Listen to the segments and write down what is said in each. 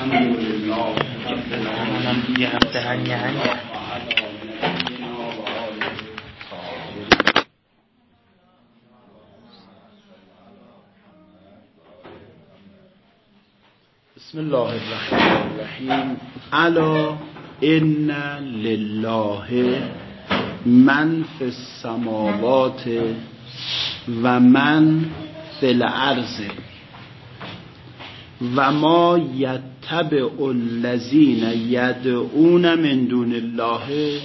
بسم الله الرحمن الرحیم. الا ان لله من فی السماوات و من فی الارض. و ما یتبع الذین یدعون من دون الله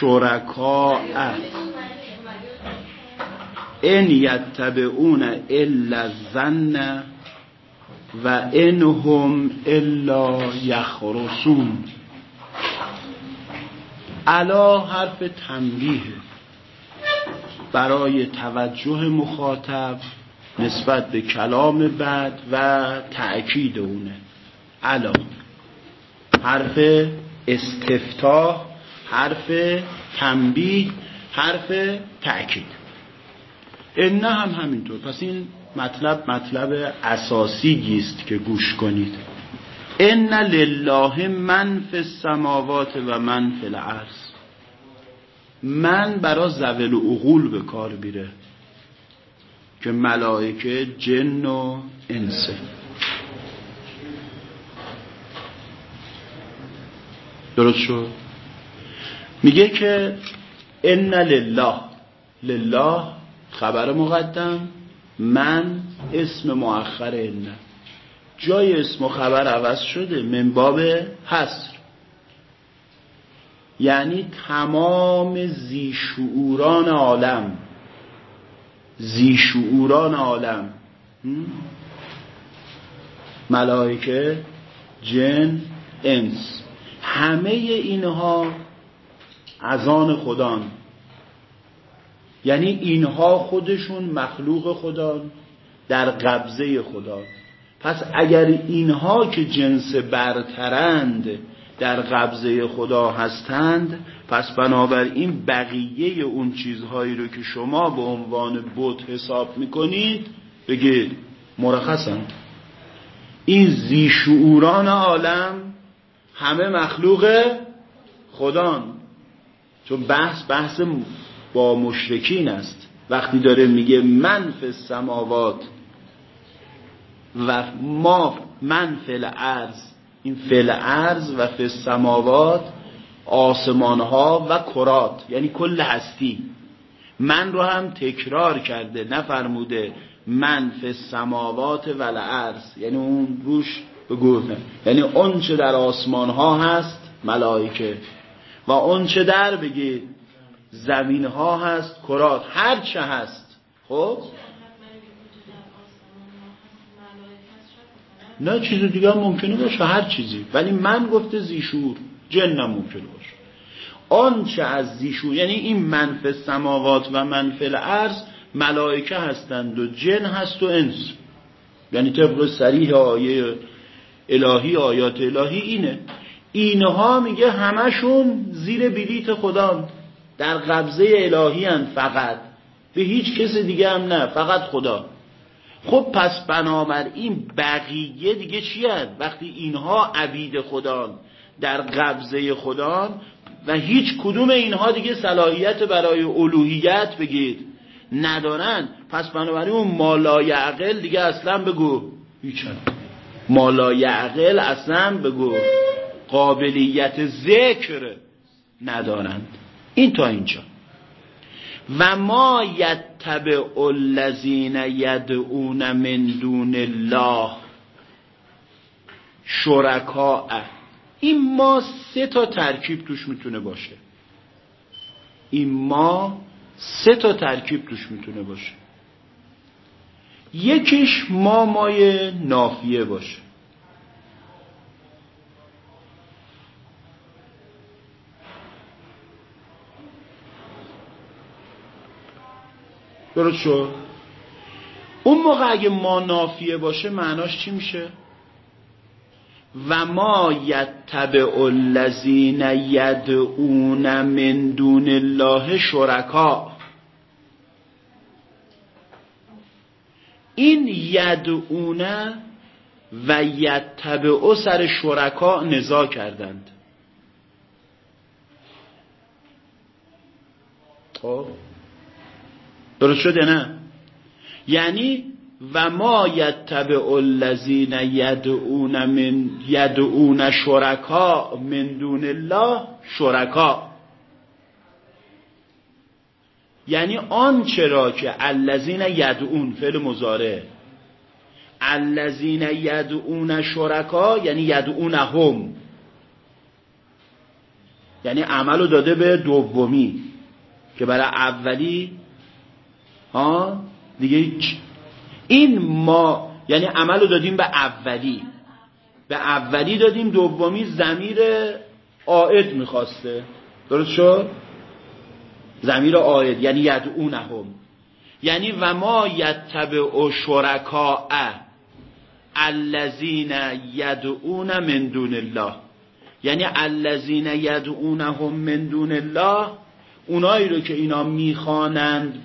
شرکاء. ان یتبعون الا الظن و انهم الا یخرسون علا حرف تنبیه برای توجه مخاطب نسبت به کلام بعد و تأکید اونه. علا حرف استفتاح حرف تنبیه حرف تأکید. نه هم همینطور. پس این مطلب مطلب اساسی است که گوش کنید. ان لله من فی السماوات و من فی الارض من برا زول و عقول به کار بیره که ملائکه جن و انسه. درست شد؟ میگه که ان لله لله خبر مقدم من اسم مؤخر ان. جای اسم و خبر عوض شده من باب حصر. یعنی تمام زیشعوران عالم. زیشعوران عالم. ملائکه جن انس. همه اینها از آن خدان یعنی اینها خودشون مخلوق خدا در قبضه خدا پس اگر اینها که جنس برترند در قبضه خدا هستند پس بنابراین بقیه اون چیزهایی رو که شما به عنوان بت حساب می‌کنید بگید مرخصند این زیشعوران عالم همه مخلوق خدان. چون بحث بحث با مشرکین است. وقتی داره میگه من فی السماوات و ما من فی الارض این فی الارض و فی السماوات آسمان ها و کرات یعنی کل هستی. من رو هم تکرار کرده نفرموده من فی السماوات و الارض. یعنی اون روش بگو یعنی اون چه در آسمان ها هست ملائکه. و اون چه در بگید زمین ها هست کرات. هر چه هست. خب؟ نه چیز دیگه هم ممکنه باشه هر چیزی. ولی من گفته زیشور. جن ممکنه باشه. آنچه از زیشور یعنی این منف سماوات و منفل الارض ملائکه هستند و جن هست و انس. یعنی طبق سریح آیه الهی آیات الهی اینه. اینها میگه همشون زیر بلیت خدا در قبضه الهی فقط. به هیچ کس دیگه هم نه فقط خدا. خب پس بنابراین بقیه دیگه چی؟ وقتی اینها عبید خدا در قبضه خدا و هیچ کدوم اینها دیگه صلاحیت برای الوهیت بگید. ندارن. پس بنابراین اون مالای عقل دیگه اصلا بگو. هیچ مالای عقل اصلا بگو قابلیت ذکر ندارند. این تا اینجا. و ما یتبع الذین یدعون من دون الله شرکاء. این ما سه تا ترکیب توش می‌تونه باشه. این ما سه تا ترکیب توش می‌تونه باشه. یکیش ما مای نافیه باشه. درست شد؟ اون موقع اگه ما نافیه باشه معناش چی میشه؟ و ما یتبع الذین یدعون من دون الله شرکا. این یدعون و یتبعو سر شرکا نزا کردند. خب. درست شده نه؟ یعنی و ما یتبع الذین یدعون من یدعون شرکا من دون الله شرکا. یعنی آن چرا که الذین یدعون فعل مضارع. الذین یدعون شرکا یعنی یدعونهم. یعنی عملو داده به دومی که برای اولی ها دیگه این ما یعنی عمل رو دادیم به اولی. به اولی دادیم دومی زمیر آید می‌خواسته. درست شد؟ زمیر آید یعنی یدعونهم. یعنی و ما یتبع شرکاء الذین یدعون من دون الله. یعنی الذین یدعونهم من دون الله اونایی رو که اینا می‌خوانند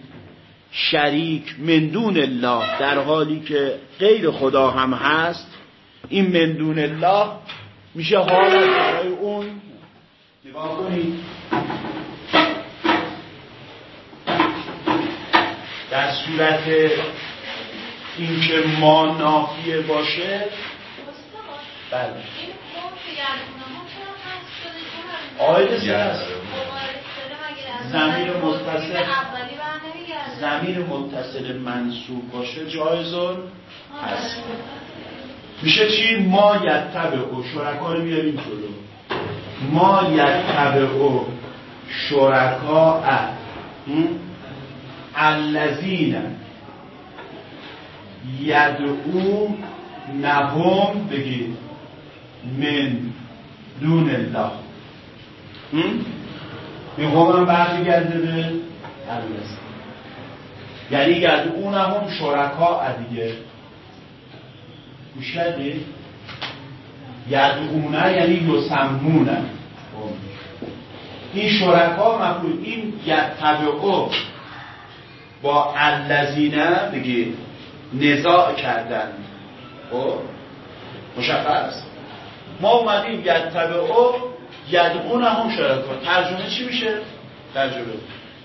شریک مندون الله در حالی که غیر خدا هم هست این مندون الله میشه حال برای اون. نگاه کنید در صورت اینکه ما نافیه باشه. بله. آیده زمین متصل. زمین متصل منصوب باشه جایزون هست. میشه چی؟ ما یتبع او شرکا رو بیاریم جلو. ما یتبع او شرکا الذین یدعو نهم بگید. من دون الله. این هم برمیگرده به الذین یعنی یدعون هم شرکا دیگه. گوش کردی؟ یدعونه یعنی یسمونه. این شرکا مفروض این یتبعو با الذینه بگی نزاع کردن. خب؟ مشخص. ما اومدیم یتبعو یدعون هم شرکا. ترجمه چی میشه؟ ترجمه.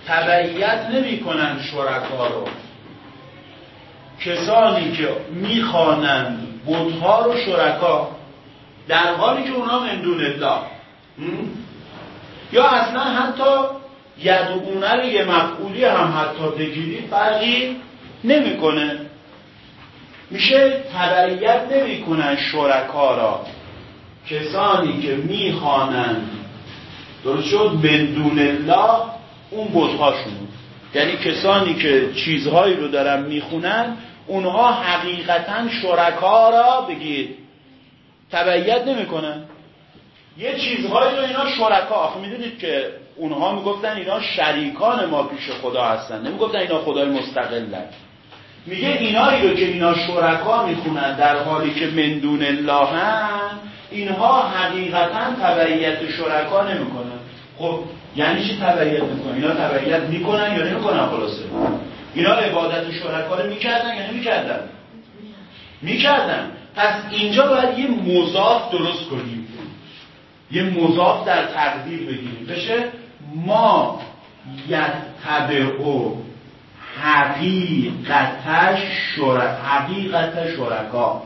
تبعیت نمی کنند شرکا رو. کسانی که می‌خوانند بودها رو شرکا. در حالی که اونا مندون الله. یا اصلا حتی یدعونه رو یه مفعولی هم حتی بگیرید فرقی نمی‌کنه. میشه تبعیت نمی‌کنن شرکا را. کسانی که می‌خوانند درست شد؟ مندون الله اون بتهاشون. یعنی کسانی که چیزهایی رو دارن می‌خونن اونها حقیقتا شرکا را بگید تبعیت نمی‌کنن. یه چیزهایی رو اینا شرکا. آخه می‌دونید که اونها می‌گفتن اینا شریکان ما پیش خدا هستن. نمی‌گفتن اینا خدای مستقلن. میگه اینایی رو که اینا شرکا می‌خونن در حالی که مندون الله هن اینها حقیقتا تبعیت شرکا نمی‌کنن. خب یعنی چی تبعیت می‌کنن؟ اینا تبعیت می‌کنن یا نمی‌کنن خلاصه؟ اینا عبادت شرکا رو می‌کردن یا نمی‌کردن؟ می‌کردن. پس اینجا باید یه مضاف درست کنیم. یه مضاف در تقدیر بگیریم. بشه؟ ما یتبعو حقیقت شر... حقیقت شرکا.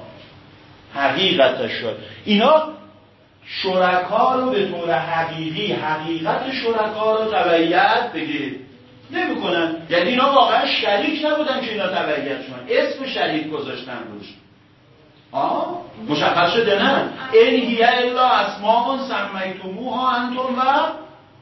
حقیقت شر اینا شرکا رو به طور حقیقی حقیقت شرکا رو تبعیت بگیرید. نمی‌کنن. یعنی اینا واقعا شریک نبودن که اینا تبعیت شدن اسم شریک گذاشتن روش. آه؟ مشخص شده نه؟ این هیه الا اسماء سمیتموها انتم و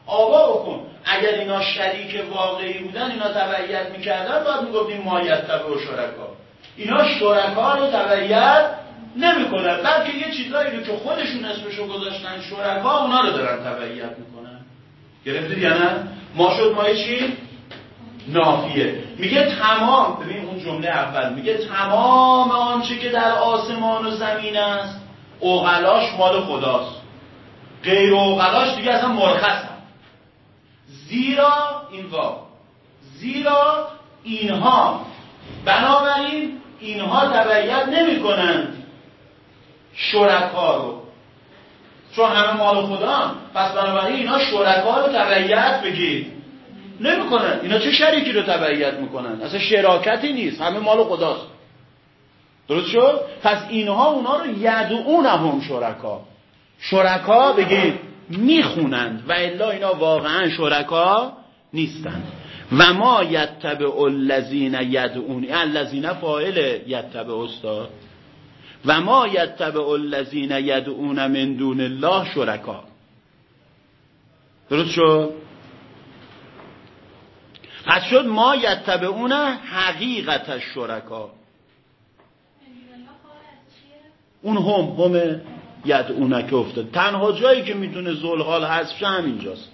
آبا بکن. اگر اینا شریک واقعی بودن اینا تبعیت می‌کردن باید می‌گفتیم مایت تبع و شرکا. اینا شرکا رو تبعیت نمی‌کنن. بلکه یه چیزایی رو که خودشون اسمشو گذاشتن شرکا اونا رو دارن تبعیت می‌کنن. گرفتید یا نه؟ ما شد ما چی؟ نافیه. میگه تمام ببین اون جمله اول میگه تمام آنچه که در آسمان و زمین است اوغلاش مال خداست. غیر اوغلاش دیگه اصلا مرخص. زیرا این وا. زیرا اینها. بنابراین اینها تبعیت نمی کنند شرکا رو. چون همه مال خدا پس بنابراین اینا شرکا رو تبعیت بگید نمی‌کنن اینا چه شریکی رو تبعیت می‌کنن اصلا شراکتی نیست. همه مال خداست. درست شد؟ پس اینها اونا رو یدعون هم شرکا. شرکا بگید می‌خونند و الا اینا واقعا شرکا نیستند و ما یتبع الذین یدعون الذین فاعل یتبع استاد. و ما یتبع الذین یدعون من دون الله شرکا. درست شد؟ پس شد ما یتبعون حقیقت شرکا. اون هم هم یدعونه که افتاد. تنها جایی که می‌تونه زلحال حذف شه همینجاست.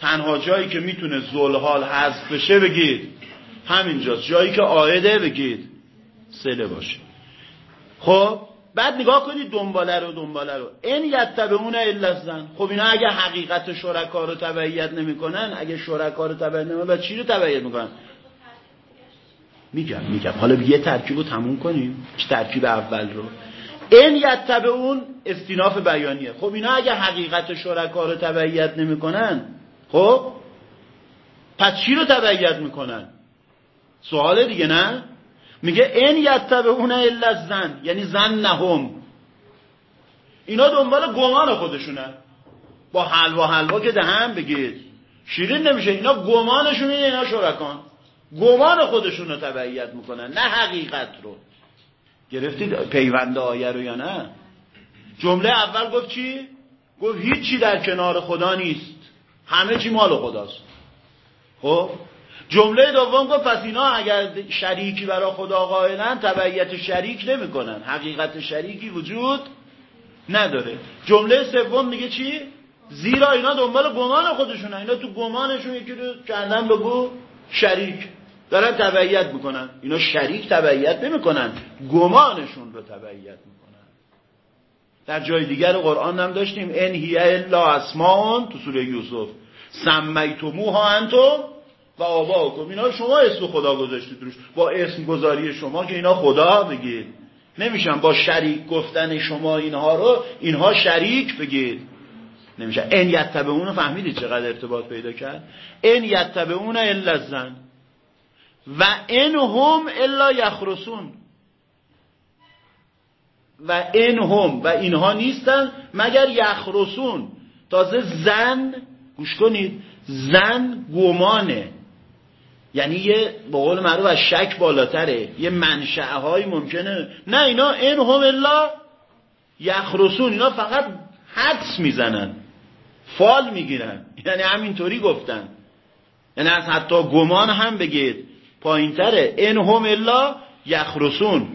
تنها جایی که می‌تونه زلحال حذف بشه بگید همینجاست. جایی که آیده بگید سله باشه. خب بعد نگاه کنید دنباله رو دنباله رو. این یتبعون الا زن خب اینا اگه حقیقت شرکا رو تبعیت نمی‌کنن اگه شرکا رو تبعیت نمی‌کنن چی رو تبعیت می‌کنن؟ میگم میگم. حالا یه ترکیب رو تموم کنیم. ترکیب اول رو؟ این یتبعون استیناف بیانیه. خب اینا اگه حقیقت شرکا رو تبعیت نمی‌کنن خب؟ پس چی رو تبعیت می‌کنن؟ سوال دیگه نه؟ میگه این یتبعون الا زن یعنی زن نهم. اینا دنبال گمان خودشونه. با حلوا حلوا که دهن بگید شیرین نمیشه. اینا گمانشون اینا شرکان. گمان خودشون رو تبعیت می‌کنن نه حقیقت رو. گرفتید پیوند آیه رو یا نه؟ جمله اول گفت چی؟ گفت هیچی در کنار خدا نیست. همه چی مال خداست. خب؟ جمله دوم گفت پس اینا اگر شریکی برای خدا قائلن تبعیت شریک نمی‌کنن. حقیقت شریکی وجود نداره. جمله سوم میگه چی؟ زیرا اینا دنبال گمان خودشونن اینا تو گمانشون یکی رو کردن بگو شریک. دارن تبعیت می‌کنن. اینا شریک تبعیت نمی‌کنن. گمانشون رو تبعیت می‌کنن. در جای دیگر قرآن هم داشتیم ان هی الا اسماء تو سوره یوسف. سمیتموها انتم و آباکم اینا شما اسم خدا گذاشتید روش. با اسم گذاری شما که اینا خدا بگید. نمیشن با شریک گفتن شما اینها رو اینها شریک بگید. نمیشه ان یتبعون فهمیدید چقدر ارتباط پیدا کرد؟ ان یتبعون الا زن و ان هم الا یخرسون. و ان هم و اینها نیستن مگر یخرسون. تازه زن گوش کنید زن گمانه. یعنی یه به قول معروف از شک بالاتره. یه منشعه های ممکنه. نه اینا این هم الا یخرسون. اینا فقط حدس می‌زنن. فال می‌گیرن. یعنی همینطوری گفتن. یعنی از حتی گمان هم بگید. پایینتره. این هم الا یخرسون.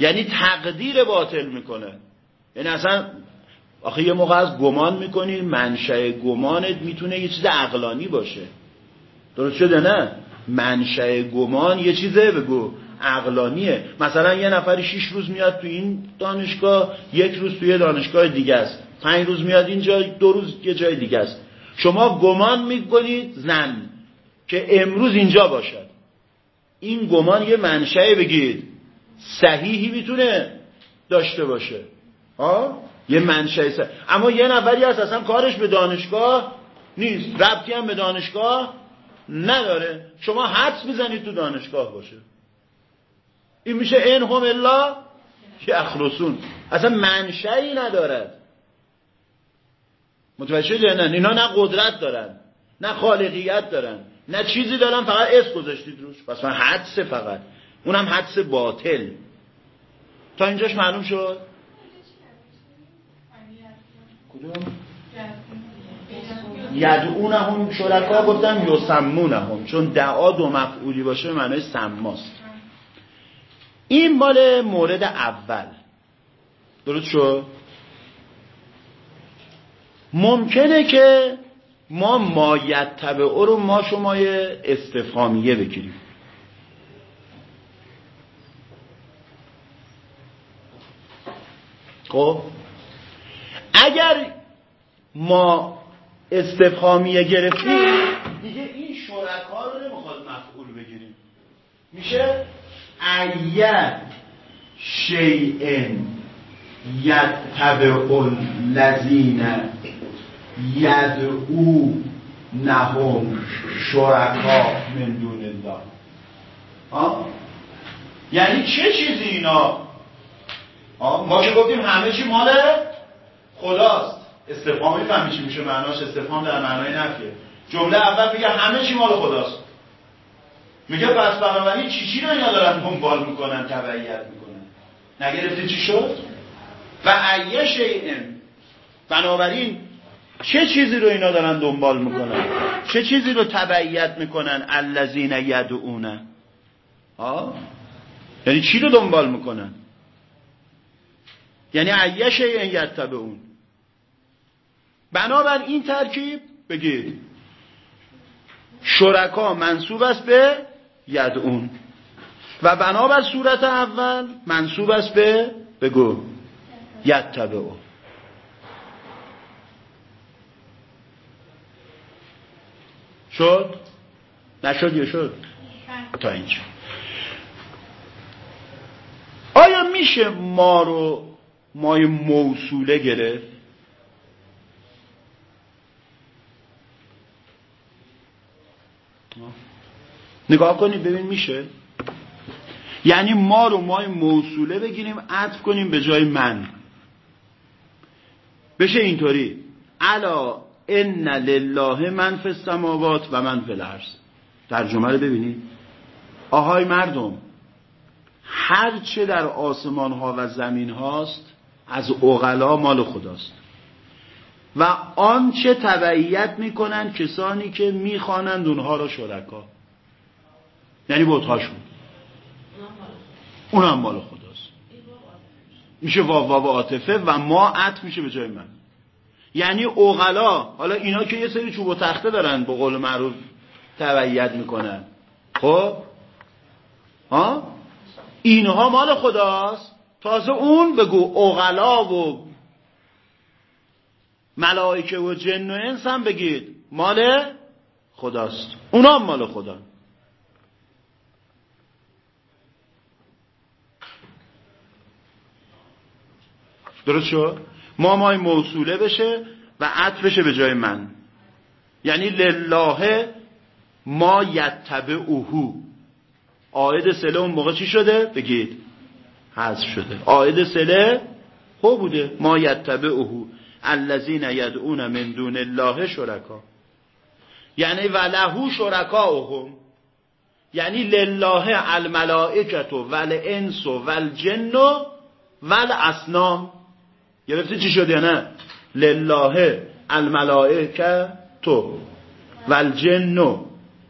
یعنی تقدیر باطل می‌کنه. یعنی اصلا آخه یه موقع از گمان می‌کنی منشأ گمانت می‌تونه یه چیز عقلانی باشه. درست شده نه؟ منشأ گمان یه چیزه بگو عقلانیه. مثلا یه نفری شیش روز میاد تو این دانشگاه یک روز توی دانشگاه دیگه است. پنج روز میاد اینجا دو روز یه جای دیگه است. شما گمان می‌کنید زن که امروز اینجا باشد. این گمان یه منشأ بگید صحیحی می‌تونه داشته باشه. آه؟ یه منشأ اما یه نفری هست اصلا کارش به دانشگاه نیست. ربطی هم به دانشگاه نداره. شما حدس می‌زنید تو دانشگاه باشه. این میشه این هم الا اخلصون اصلا منشأی ندارد. متوجه نه؟ اینا نه قدرت دارن نه خالقیت دارن. نه چیزی دارن فقط اسم گذاشتید روش. پس من حدس فقط. اونم حدس باطل. تا اینجاش معلوم شد؟ کدوم؟ یدعونهم شرکا گفتم یسمونهم. چون دعا دو مفعولی باشه به معنای سماست. این مال مورد اول. درست شد؟ ممکنه که ما مایت تبعه رو ما شمای استفهامیه بگیریم. خب؟ اگر ما استفهامیه گرفتیم دیگه این شرکا رو نمی‌خواد مفعول بگیریم. میشه؟ ایه شیئن یتبع الذین یدعو نهم شرکا من دون الله. یعنی چه چیزی اینا؟ ما که گفتیم همه چی مال خداست. استفهامی فهمی چی میشه معناش؟ استفهام در معنای نفیه. جمله اول میگه همه چی مال خداست. میگه پس بنابراین چی چی رو اینا دارن دنبال می‌کنن تبعیت می‌کنن؟ نگرفته چی شد؟ و ایه شیئن. بنابراین چه چیزی رو اینا دارن دنبال می‌کنن؟ چه چیزی رو تبعیت می‌کنن؟ الذین یدعون. ها یعنی چی رو دنبال می‌کنن؟ یعنی ایه شیئن یتبعون. بنابر این ترکیب بگید. شرکا منصوب است به یدعون. و بنابر صورت اول منصوب است به بگو. یتبعون. شد؟ نشد یا شد؟ تا اینجا آیا میشه ما رو مای موصوله گرفت؟ نگاه کنید ببین میشه یعنی ما رو مای موصوله بگیریم عطف کنیم به جای من بشه اینطوری الا ان لله من فی السماوات و من فی الارض. ترجمه رو ببینید. آهای مردم هر چه در آسمان ها و زمین هاست از اغلا مال خداست. و آنچه تبعیت می‌کنن کسانی که می‌خوانند اونها را شرکا. یعنی بوتهاشون اونم مال خداست. میشه واو واو عاطفه و ما عطف میشه به جای من. یعنی اوغلا حالا اینا که یه سری چوب و تخته دارن به قول معروف تبعیت می‌کنن. خب؟ ها؟ اینها مال خداست. تازه اون بگو اوغلا و ملائکه و جن و انس هم بگید مال خداست. اونا هم مال خدا. درست شد؟ ما مای موصوله بشه و عطف بشه به جای من. یعنی لله ما یتبع اوهو آید سله اون موقع چی شده؟ بگید. حذف شده. آید سله هو بوده. ما یتبع اوهو الذین یدعون من دون الله شرکا. یعنی ولهو شرکاهم. یعنی لله الملائکت و والانس و والجن و والاسنام. گرفتی چی شد یا نه؟ لله الملائکه تو. والجن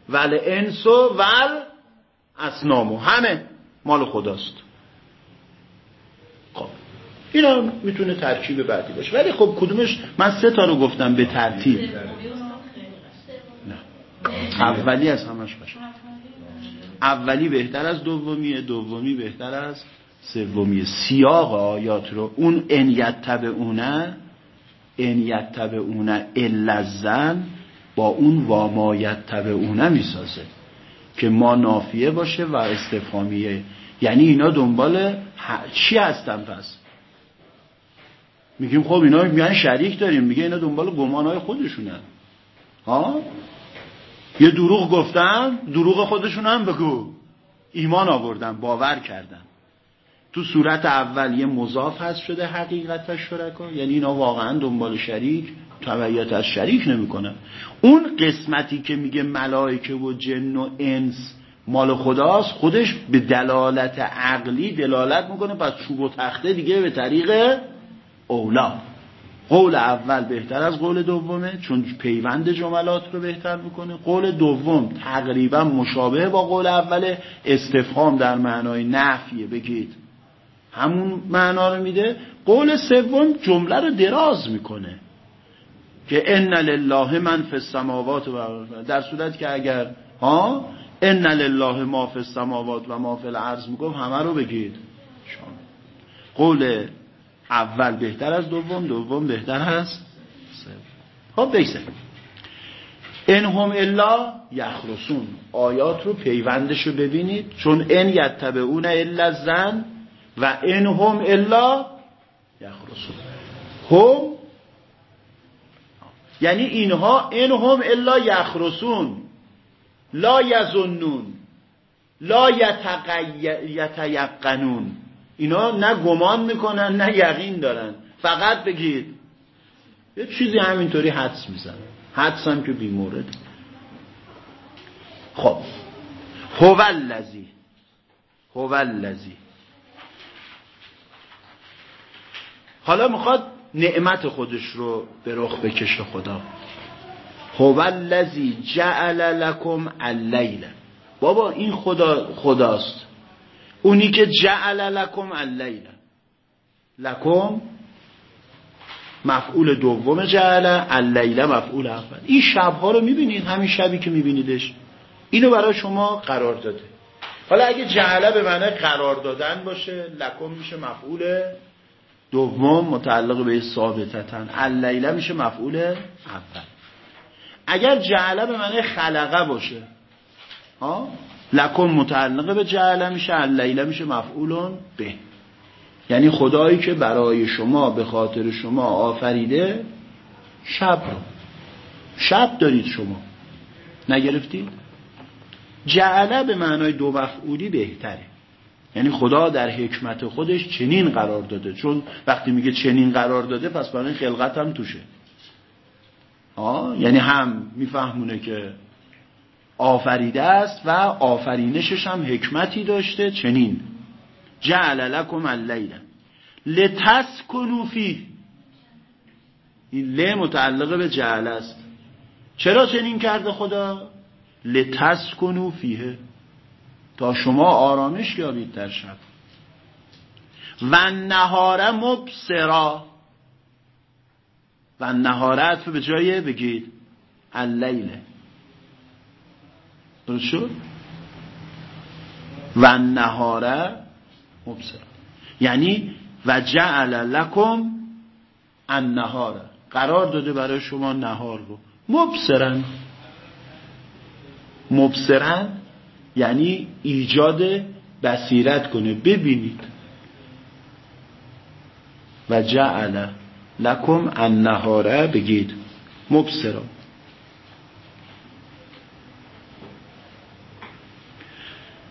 والانس ول اسنامو همه مال خداست. خب اینا می‌تونه ترکیب بعدی باشه. ولی خب کدومش؟ من سه تا رو گفتم به ترتیب. اولی از همش باشه. اولی بهتر از دومیه دومی بهتر از سومی سیاق آیات رو اون ان یتبعونه ان یتبعونه الا زن با اون و ما یتبعونه می‌سازه که ما نافیه باشه و استفهامیه. یعنی اینا دنبال چی هستن پس؟ میگیم خب اینا میگن شریک داریم میگه اینا دنبال گمانهای خودشونن ها؟ یه دروغ گفتن دروغ خودشون هم بگو. ایمان آوردن باور کردن. تو صورت اول یه مضاف هست شده حقیقت و شرکا؟ یعنی اینا واقعا دنبال شریک تبعیت از شریک نمی‌کنن اون قسمتی که میگه ملائکه و جن و انس مال خداست خودش به دلالت عقلی دلالت می‌کنه پس چوب و تخته دیگه به طریق اولا. قول اول بهتر از قول دومه چون پیوند جملات رو بهتر می‌کنه. قول دوم تقریبا مشابه با قول اول استفهام در معنای نفیه. بگید همون معنا رو میده. قول سوم جمله رو دراز می‌کنه. که ان لله من فی السماوات و در صورت که اگر ها؟ ان لله ما فی السماوات و ما فی الارض. میگم همه رو بگید. شان قول اول بهتر از دوم دوم بهتر از خب بیسه. ان هم الا یخرسون. آیات رو پیوندش رو ببینید. چون ان یتبعون الا زن و ان هم الا یخرسون. هم یعنی اینها این هم الا یخرسون. لا یزنون لا یتیقنون. اینا نه گمان می‌کنن نه یقین دارن. فقط بگید یه چیزی همینطوری حدس میزن حدس هم که بیمورد. خب. هو الذی. هو الذی. حالا می‌خواد نعمت خودش رو به رخ بکشه خدا. هو الذی جعل لکم اللیل. بابا این خدا خداست. اونی که جعل لکم اللیل. لکم مفعول دوم جعل اللیل مفعول اول. این شبها رو می‌بینید همین شبی که میبینیدش. اینو برای شما قرار داده. حالا اگه جعله به معنی قرار دادن باشه لکم میشه مفعول دوم متعلق به ثابتتن اللیله میشه مفعول اول. اگر جعله به معنی خلقه باشه ها؟ لکم متعلق به جعله میشه اللیله میشه مفعول به. یعنی خدایی که برای شما به خاطر شما آفریده شب رو. شب دارید شما. نگرفتید؟ جعله به معنای دو مفعولی بهتره. یعنی خدا در حکمت خودش چنین قرار داده. چون وقتی میگه چنین قرار داده پس برای خلقت هم توشه. آه یعنی هم میفهمونه که آفریده است و آفرینشش هم حکمتی داشته چنین. جعل لکم اللیل لتسکنوا فیه. این ل متعلق به جعل است. چرا چنین کرده خدا؟ لتسکنوا فیه. تا شما آرامش یابید در شب. و نهاره مبصرا. و نهاره به جای بگید اللیله درست شد؟ و نهاره مبصرا. یعنی و جعل لکم النهاره قرار داده برای شما نهار رو. مبصرن مبصرن یعنی ایجاد بصیرت کنه. ببینید. و جعل لکم النهاره بگید. مبصرا.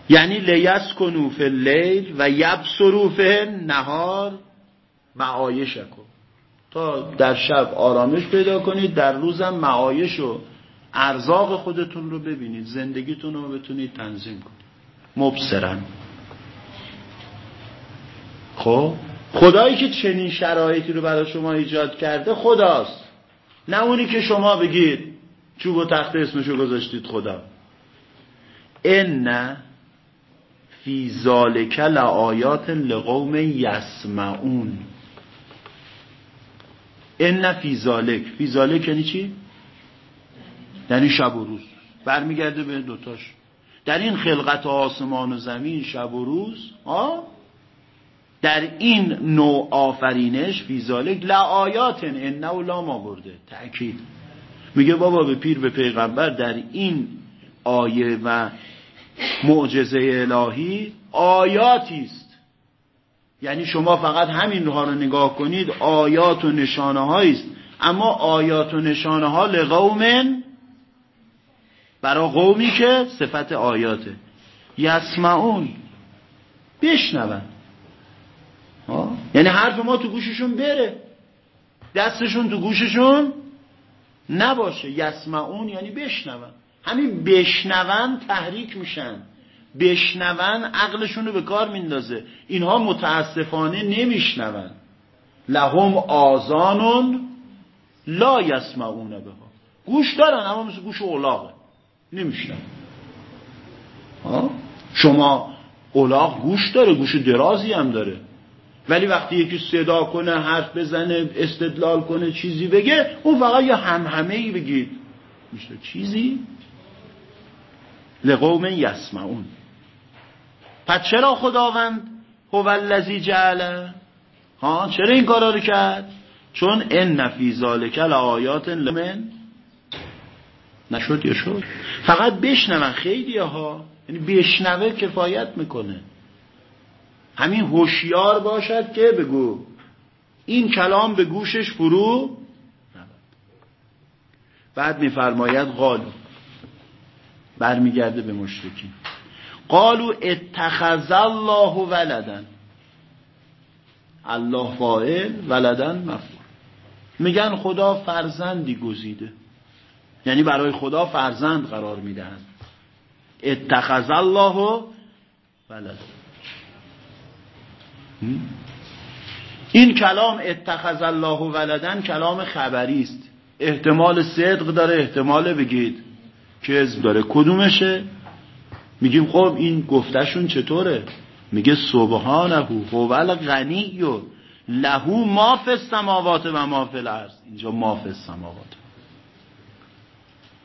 یعنی لیس کنو فی اللیل و یبصرو فی نهار معایشکم. تا در شب آرامش پیدا کنید در روزم معایش و ارزاق خودتون رو ببینید زندگیتون رو بتونید تنظیم کنید. مبصرن. خب؟ خدایی که چنین شرایطی رو برای شما ایجاد کرده خداست. نه اونی که شما بگید چوب و تخت اسمشو گذاشتید خدا. ان فی ذالک لآیات لقوم یسمعون. ان فی ذالک فی ذالک یعنی چی؟ یعنی شب و روز. برمیگرده به دوتاش. در این خلقت آسمان و زمین شب و روز آه در این نوع آفرینش فی ذالک لآیات انه لام آورده. تأکید. میگه بابا به پیر به پیغمبر در این آیه و معجزه الهی آیاتی است. یعنی شما فقط همین ها رو نگاه کنید آیات و نشانه است. اما آیات و نشانه ها لقوم برای قومی که صفت آیاته. یسمعون. بشنون. یعنی حرف ما تو گوششون بره. دستشون تو گوششون نباشه. یسمعون یعنی بشنون. همین بشنون تحریک میشن. بشنون عقلشون رو به کار میندازه. اینها متاسفانه نمیشنون. لهم آزانون لا یسمعون بها. گوش دارن اما مثل گوش اولاغه. نمیشنن شما اولاغ گوش داره گوش درازی هم داره. ولی وقتی یکی صدا کنه حرف بزنه استدلال کنه چیزی بگه اون فقط یه همهمه ای بگید. میشه چیزی؟ لقوم یسمعون. پس چرا خداوند هو الذی جعل؟ ها؟ چرا این کارا رو کرد؟ چون ان فی ذالک لآیات لمن نشد یا شد؟ فقط بشنون خیلی ها یعنی بشنوه کفایت می‌کنه. همین هوشیار باشد که بگو این کلام به گوشش فرو بعد میفرماید قالو برمیگرده به مشرکین قالو اتخذ الله ولدن الله فاعل ولدن مفعول. میگن خدا فرزندی گزیده. یعنی برای خدا فرزند قرار می‌دهند. اتخذ الله ولد این کلام اتخذ الله ولدن کلام خبری است. احتمال صدق داره احتمال بگید. کذب داره. کدومشه؟ میگیم خب این گفتشون چطوره؟ میگه سبحانه هو الغنی و لهو ما فی السماوات و ما فی الارض. اینجا ما فی السماوات.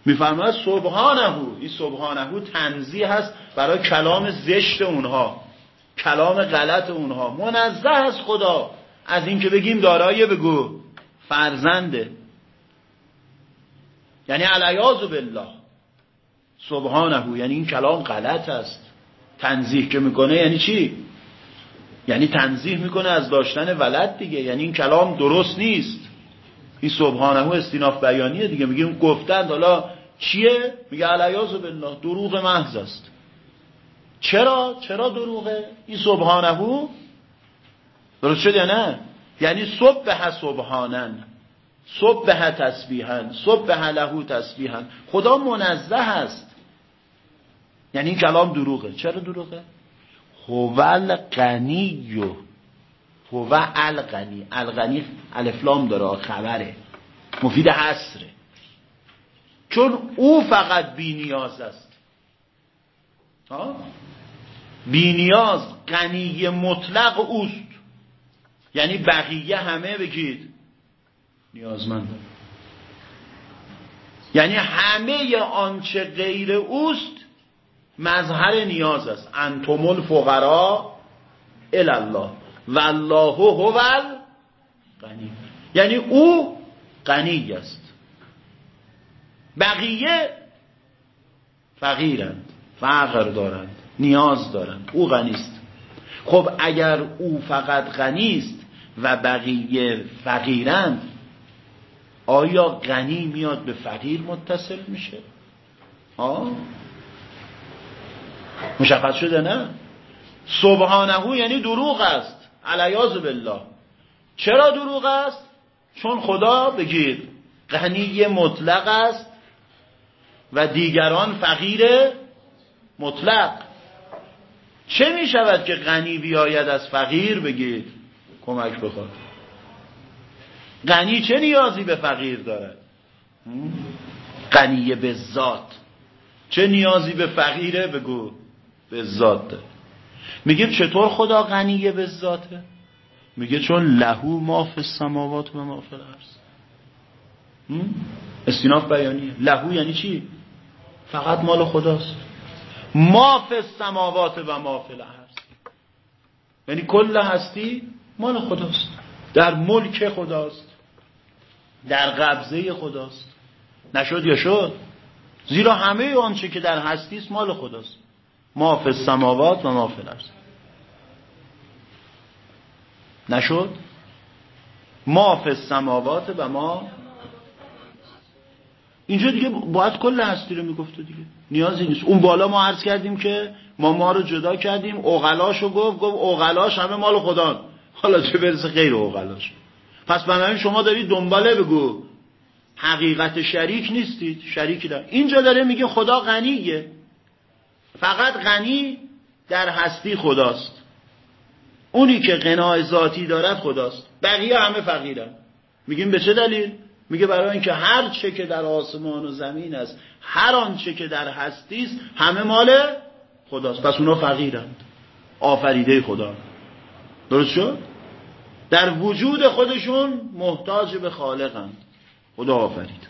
میفرماید سبحانه این سبحانه تنزیه هست برای کلام زشت اونها کلام غلط اونها. منزه از خدا از اینکه بگیم دارای بگو فرزنده. یعنی علیاذ بالله. سبحانه یعنی این کلام غلط است. تنزیه که می‌کنه یعنی چی؟ یعنی تنزیه می‌کنه از داشتن ولد دیگه یعنی این کلام درست نیست. این سبحانه استیناف بیانیه دیگه میگیم گفتند حالا چیه؟ میگه علیاذ بالله دروغ محض است. چرا؟ چرا دروغه؟ این سبحانه درست شد یا نه؟ یعنی صبح سبحانن. صبح تسبیحن. صبح له تسبیحن. خدا منزه است. یعنی این کلام دروغه. چرا دروغه؟ هو الغنی هو الغنی. الغنی الفلام داره خبره. مفید حسره چون او فقط بینیاز است. بینیاز غنی مطلق اوست. یعنی بقیه همه بگید نیازمند. یعنی همه آنچه غیر اوست مظهر نیاز است. انتم الفقراء الله والله هو غنی یعنی او غنی است. بقیه فقیرند فقر دارند نیاز دارند. او غنی است. خب اگر او فقط غنی است و بقیه فقیرند آیا غنی میاد به فقیر متصل میشه؟ آه؟ مشخص شده نه؟ سبحانه یعنی دروغ است. علیاذ بالله. چرا دروغ است؟ چون خدا بگیر غنی مطلق است. و دیگران فقیر مطلق. چه می شود که غنی بیاید از فقیر بگید کمک بخواد؟ غنی چه نیازی به فقیر دارد؟ غنی به ذات. چه نیازی به فقیره بگو؟ به ذات میگه چطور خدا غنیه به ذاته؟ میگه چون لهو ما فی و ما فی الارض. استیناف بیانیه. لهو یعنی چی؟ فقط مال خداست. ما فی السماوات و ما فی الارض. یعنی کل هستی مال خداست. در ملک خداست. در قبضه خداست. نشد یا شد؟ زیرا همه آنچه که در هستی است مال خداست. ما فی السماوات و ما فی الارض. نشد؟ ما فی السماوات و ما اینجا دیگه باید کل هستی رو می‌گفته دیگه. نیازی نیست. اون بالا ما عرض کردیم که ما ما رو جدا کردیم. اوغلاشو گفت گفت اوغلاش همه مال خدا حالا چه برسه غیر اوغلاش. پس بنابراین شما دارید دنباله بگو. حقیقت شریک نیستید. شریکی دار. اینجا داره میگه خدا غنیه. فقط غنی در هستی خداست. اونی که غنای ذاتی دارد خداست. بقیه همه فقیرن. میگیم به چه دلیل؟ میگه برای اینکه هر چه که در آسمان و زمین است هر آنچه که در هستی است همه مال خداست. پس اونا فقیرند. آفریده خدا. درست شد؟ در وجود خودشون محتاج به خالقند. خدا آفرید.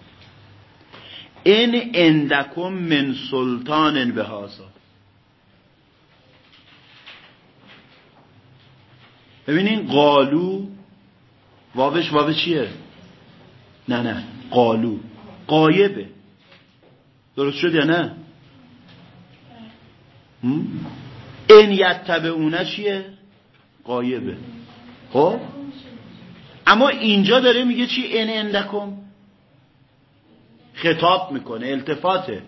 این اندکم من سلطان به هازا ببینین قالو واوش واو چیه؟ نه نه. قالو. قایبه. درست شد یا نه؟ این یتبه اونه چیه؟ قایبه. خب؟ اما اینجا داره میگه چی؟ ان اندکم خطاب می‌کنه التفاته.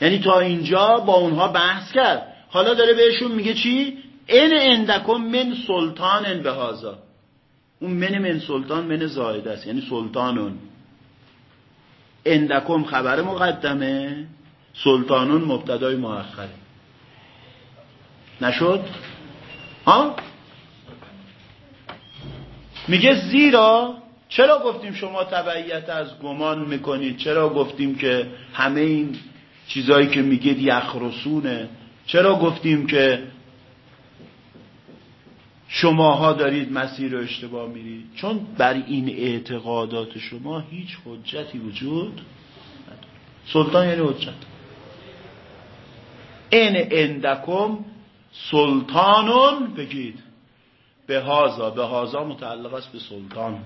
یعنی تا اینجا با اونها بحث کرد. حالا داره بهشون میگه چی؟ ان اندکم من سلطان به اون من من سلطان من زاید است یعنی سلطانون. اندکم خبر مقدمه سلطانون مبتدای مؤخره. نشد؟ ها؟ میگه زیرا چرا گفتیم شما تبعیت از گمان می‌کنید؟ چرا گفتیم که همه این چیزایی که میگید یخرسونه چرا گفتیم که شماها دارید مسیر رو اشتباه میرید. چون بر این اعتقادات شما هیچ حجتی وجود سلطان یعنی حجت. این اندکم سلطانون بگید. به هازا. به هازا متعلق است به سلطان.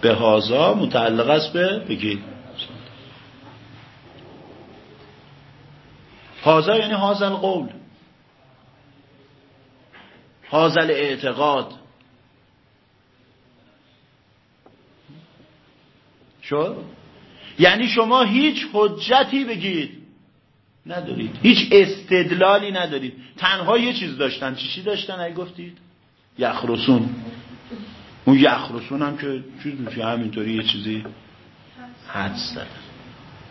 به هازا متعلق است به بگید. هازا یعنی هازا القول. هازا اعتقاد. شد؟ یعنی شما هیچ حجتی بگید ندارید. هیچ استدلالی ندارید. تنها یه چیز داشتن. چی چی داشتن؟ ای گفتید. یخرسون. اون یخرسون هم که چیز میشه همینطوری یه چیزی حدس دادن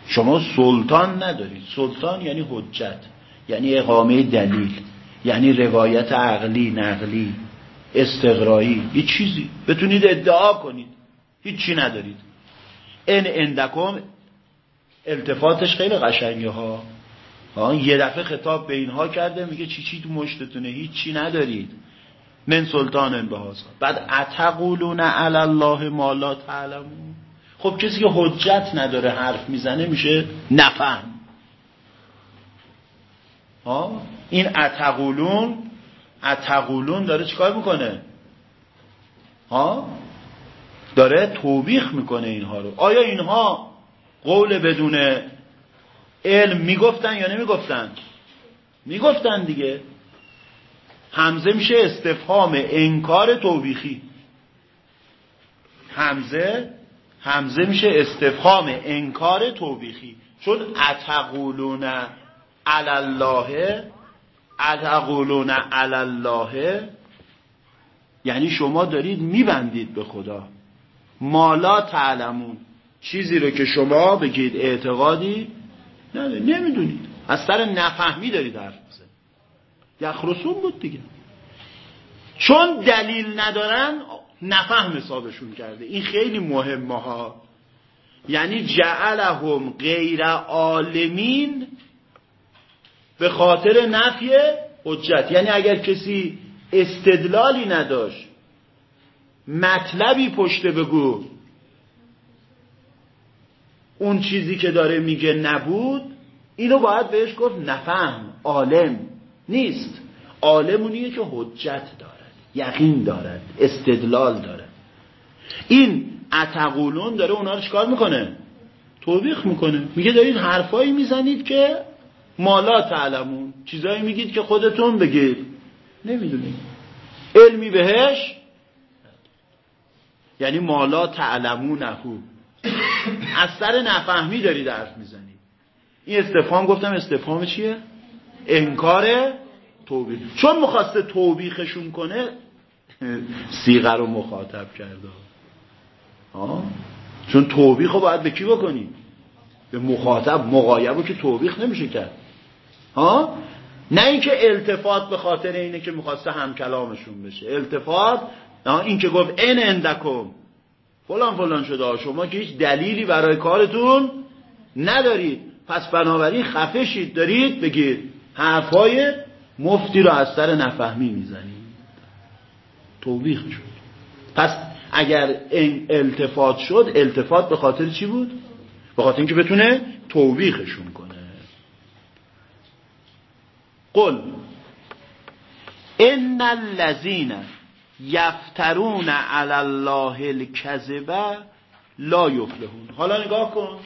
شما سلطان ندارید. سلطان یعنی حجت. یعنی اقامه دلیل. یعنی روایت عقلی نقلی استقرایی یه چیزی. بتونید ادعا کنید. هیچی ندارید. ان اندکم التفاتش خیلی قشنگه ها. یه دفعه خطاب به اینها کرده میگه چی چی تو مشتتونه هیچ چی ندارید. من سلطان به بعد اتقولون علی الله ما لا تعلمون. خب کسی که حجت نداره حرف می‌زنه میشه نفهم. ها؟ این اتقولون اتقولون داره چیکار می‌کنه؟ ها؟ داره توبیخ می‌کنه اینها رو. آیا اینها قول بدون علم می‌گفتن یا نمی‌گفتن؟ می‌گفتن دیگه. همزه میشه استفهام انکار توبیخی. همزه همزه میشه استفهام انکار توبیخی. چون اتقولون الله اتقولون الله؟ یعنی شما دارید میبندید به خدا. مالا تعلمون. چیزی رو که شما بگید اعتقادی نمی‌دونید. از سر نفهمی دارید حرف بزنید یخرسون بود دیگه. چون دلیل ندارن نفهم حسابشون کرده. این خیلی مهمه ها. یعنی جعلهم غیر عالمین به خاطر نفی حجت. یعنی اگر کسی استدلالی نداشت مطلبی پشت بگو اون چیزی که داره میگه نبود اینو باید بهش گفت نفهم عالم نیست. عالم اونیه که حجت دارد یقین دارد استدلال دارد. این اتقولون داره اونا رو چکار می‌کنه؟ توبیخ می‌کنه. میگه دارید حرفایی می‌زنید که مالا تعلمون. چیزایی میگید که خودتون بگید. نمی‌دونید علمی بهش؟ یعنی مالا تعلمونهو از سر نفهمی داری درس می‌زنی این استفهام گفتم استفهام چیه؟ انکار توبیخ. چون مخواسته توبیخشون کنه سیغه رو مخاطب کرده. آه؟ چون توبیخ رو باید به کی بکنی؟ به مخاطب مقایب رو که توبیخ نمیشه کرد. ها؟ نه اینکه التفات به خاطر اینه که می‌خواسته هم کلامشون بشه. التفات این که گفت ان اندکم فلان فلان شده شما که هیچ دلیلی برای کارتون ندارید. پس بنابراین خفشید دارید؟ بگید. حرفای مفتی رو از سر نفهمی می‌زنید. توبیخ شد. پس اگر این التفات شد التفات به خاطر چی بود؟ به خاطر اینکه بتونه توبیخشون کنه. قل ان الذين یفترون علی الله الکذبه لا یفلحون. حالا نگاه کن.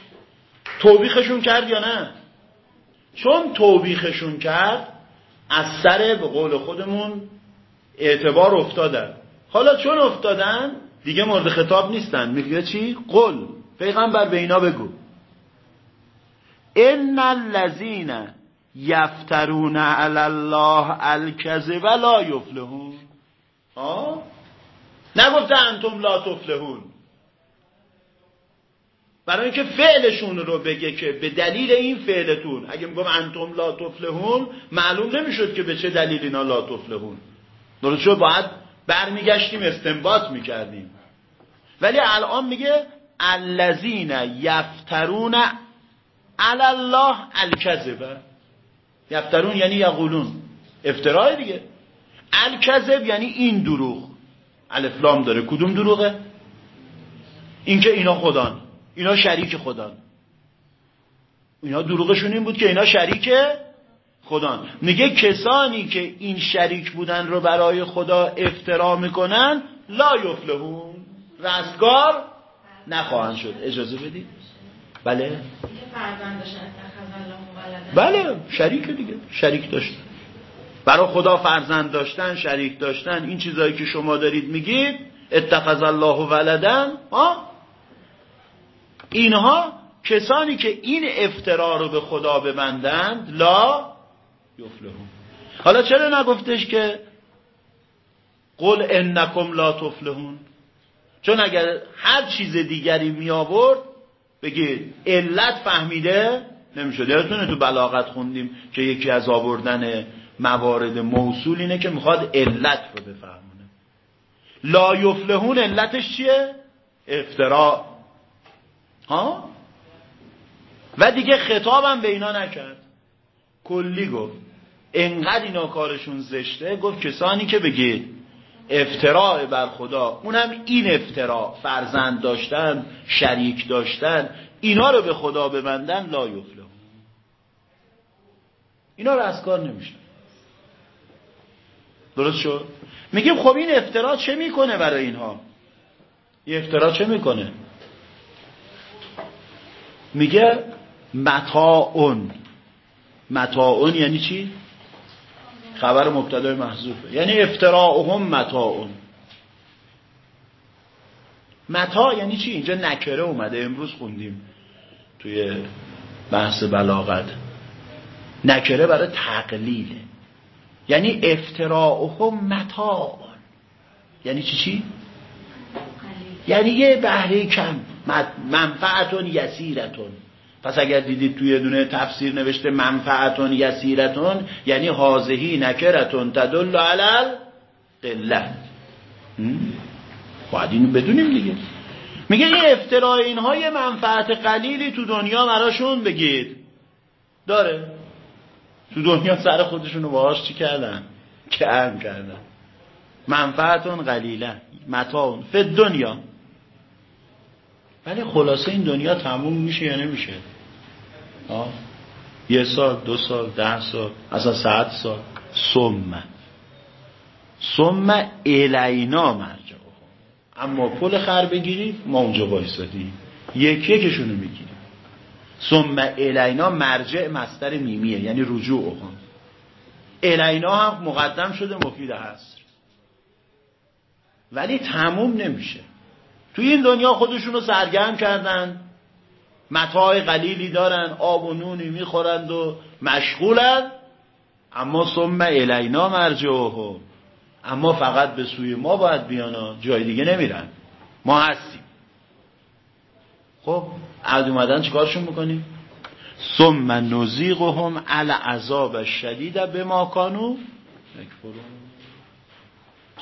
توبیخشون کرد یا نه؟ چون توبیخشون کرد از سر به قول خودمون اعتبار افتادن. حالا چون افتادن دیگه مورد خطاب نیستن. میگه چی؟ قل. پیغمبر به اینا بگو. ان الذین یفترون علی الله الکذب لا یفلحون. ها نگفته انتم لا تفلحون. برای اینکه فعلشون رو بگه که به دلیل این فعلتون. اگه میگم انتم لا تفلحون معلوم نمی‌شد که به چه دلیل اینا لا تفلحون. درست شد؟ باید برمیگشتیم استنباط می‌کردیم. ولی الان میگه الذین یفترون علی الله الکذب. یفترون یعنی یقولون. افترای دیگه. الکذب یعنی این دروغ. الفلام داره. کدوم دروغه؟ اینکه اینا خدان. اینا شریک خدان. اینا دروغشون این بود که اینا شریک خدان. میگه کسانی که این شریک بودن رو برای خدا افترا می‌کنن لا یفلحون. رستگار نخواهند شد. اجازه بدید؟ بله. بله شریک دیگه شریک داشتن. برای خدا فرزند داشتن شریک داشتن این چیزایی که شما دارید میگید اتخذ الله ولدن ها اینها کسانی که این افترا رو به خدا ببندند لا یفلحون. حالا چرا نگفتش که قل انکم لا تفلحون؟ چون اگر هر چیز دیگری می آورد بگید علت فهمیده نمی‌شد. یادتونه تو بلاغت خوندیم که یکی از آوردن موارد موصول اینه که می‌خواد علت رو بفهمونه. لا یفلحون علتش چیه؟ افترا ها؟ و دیگه خطابم به اینا نکرد. کلی گفت. انقدر اینا کارشون زشته گفت کسانی که بگید افتراع بر خدا اونم این افتراع فرزند داشتن شریک داشتن اینا رو به خدا ببندن لا یفلحون. اینا رو از کار نمیشن درست شد؟ میگیم خب این افترا چه می‌کنه برای اینها؟ این افترا چه می‌کنه؟ میگه متاعون. متاعون یعنی چی؟ خبر مبتدای محذوفه. یعنی افتراعهم متاعون. متا یعنی چی؟ اینجا نکره اومده. امروز خوندیم توی بحث بلاغت. نکره برای تقلیله. یعنی افتراعهم متاع یعنی چی چی؟ یعنی یه بهره کم. منفعتون یسیرتون. پس اگر دیدید توی دونه تفسیر نوشته منفعتون یسیرتون یعنی حاضهی نکرتون تدل علل قلت باید اینو بدونیم دیگه. میگه این افتراع اینها یه منفعت قلیلی تو دنیا براشون بگید. داره؟ تو دنیا سر خودشونو باهاش چی کردن؟ کرم کردن. منفعتون قلیله متاون فی دنیا ولی خلاصه این دنیا تموم میشه یا نمیشه؟ آه؟ یه سال دو سال ده سال اصلا ساعت سال. ثم. ثم الینا مرجع اما پول خر بگیرید ما اونجا وایسادیم. یکی یکشونو می‌گیریم. ثم الینا مرجع مستر میمیه یعنی رجوع. هم الینا هم مقدم شده مفید هست. ولی تموم نمیشه. توی این دنیا خودشونو سرگرم کردن. متاع قلیلی دارن آب و نونی می‌خورند و مشغولن. اما ثم الینا مرجعهم اما فقط به سوی ما باید بیانا جای دیگه نمیرن. ما هستیم. خب؟ از اومدن چیکارشون می‌کنیم ثم نزیقهم علی عذاب شدید به ما کانو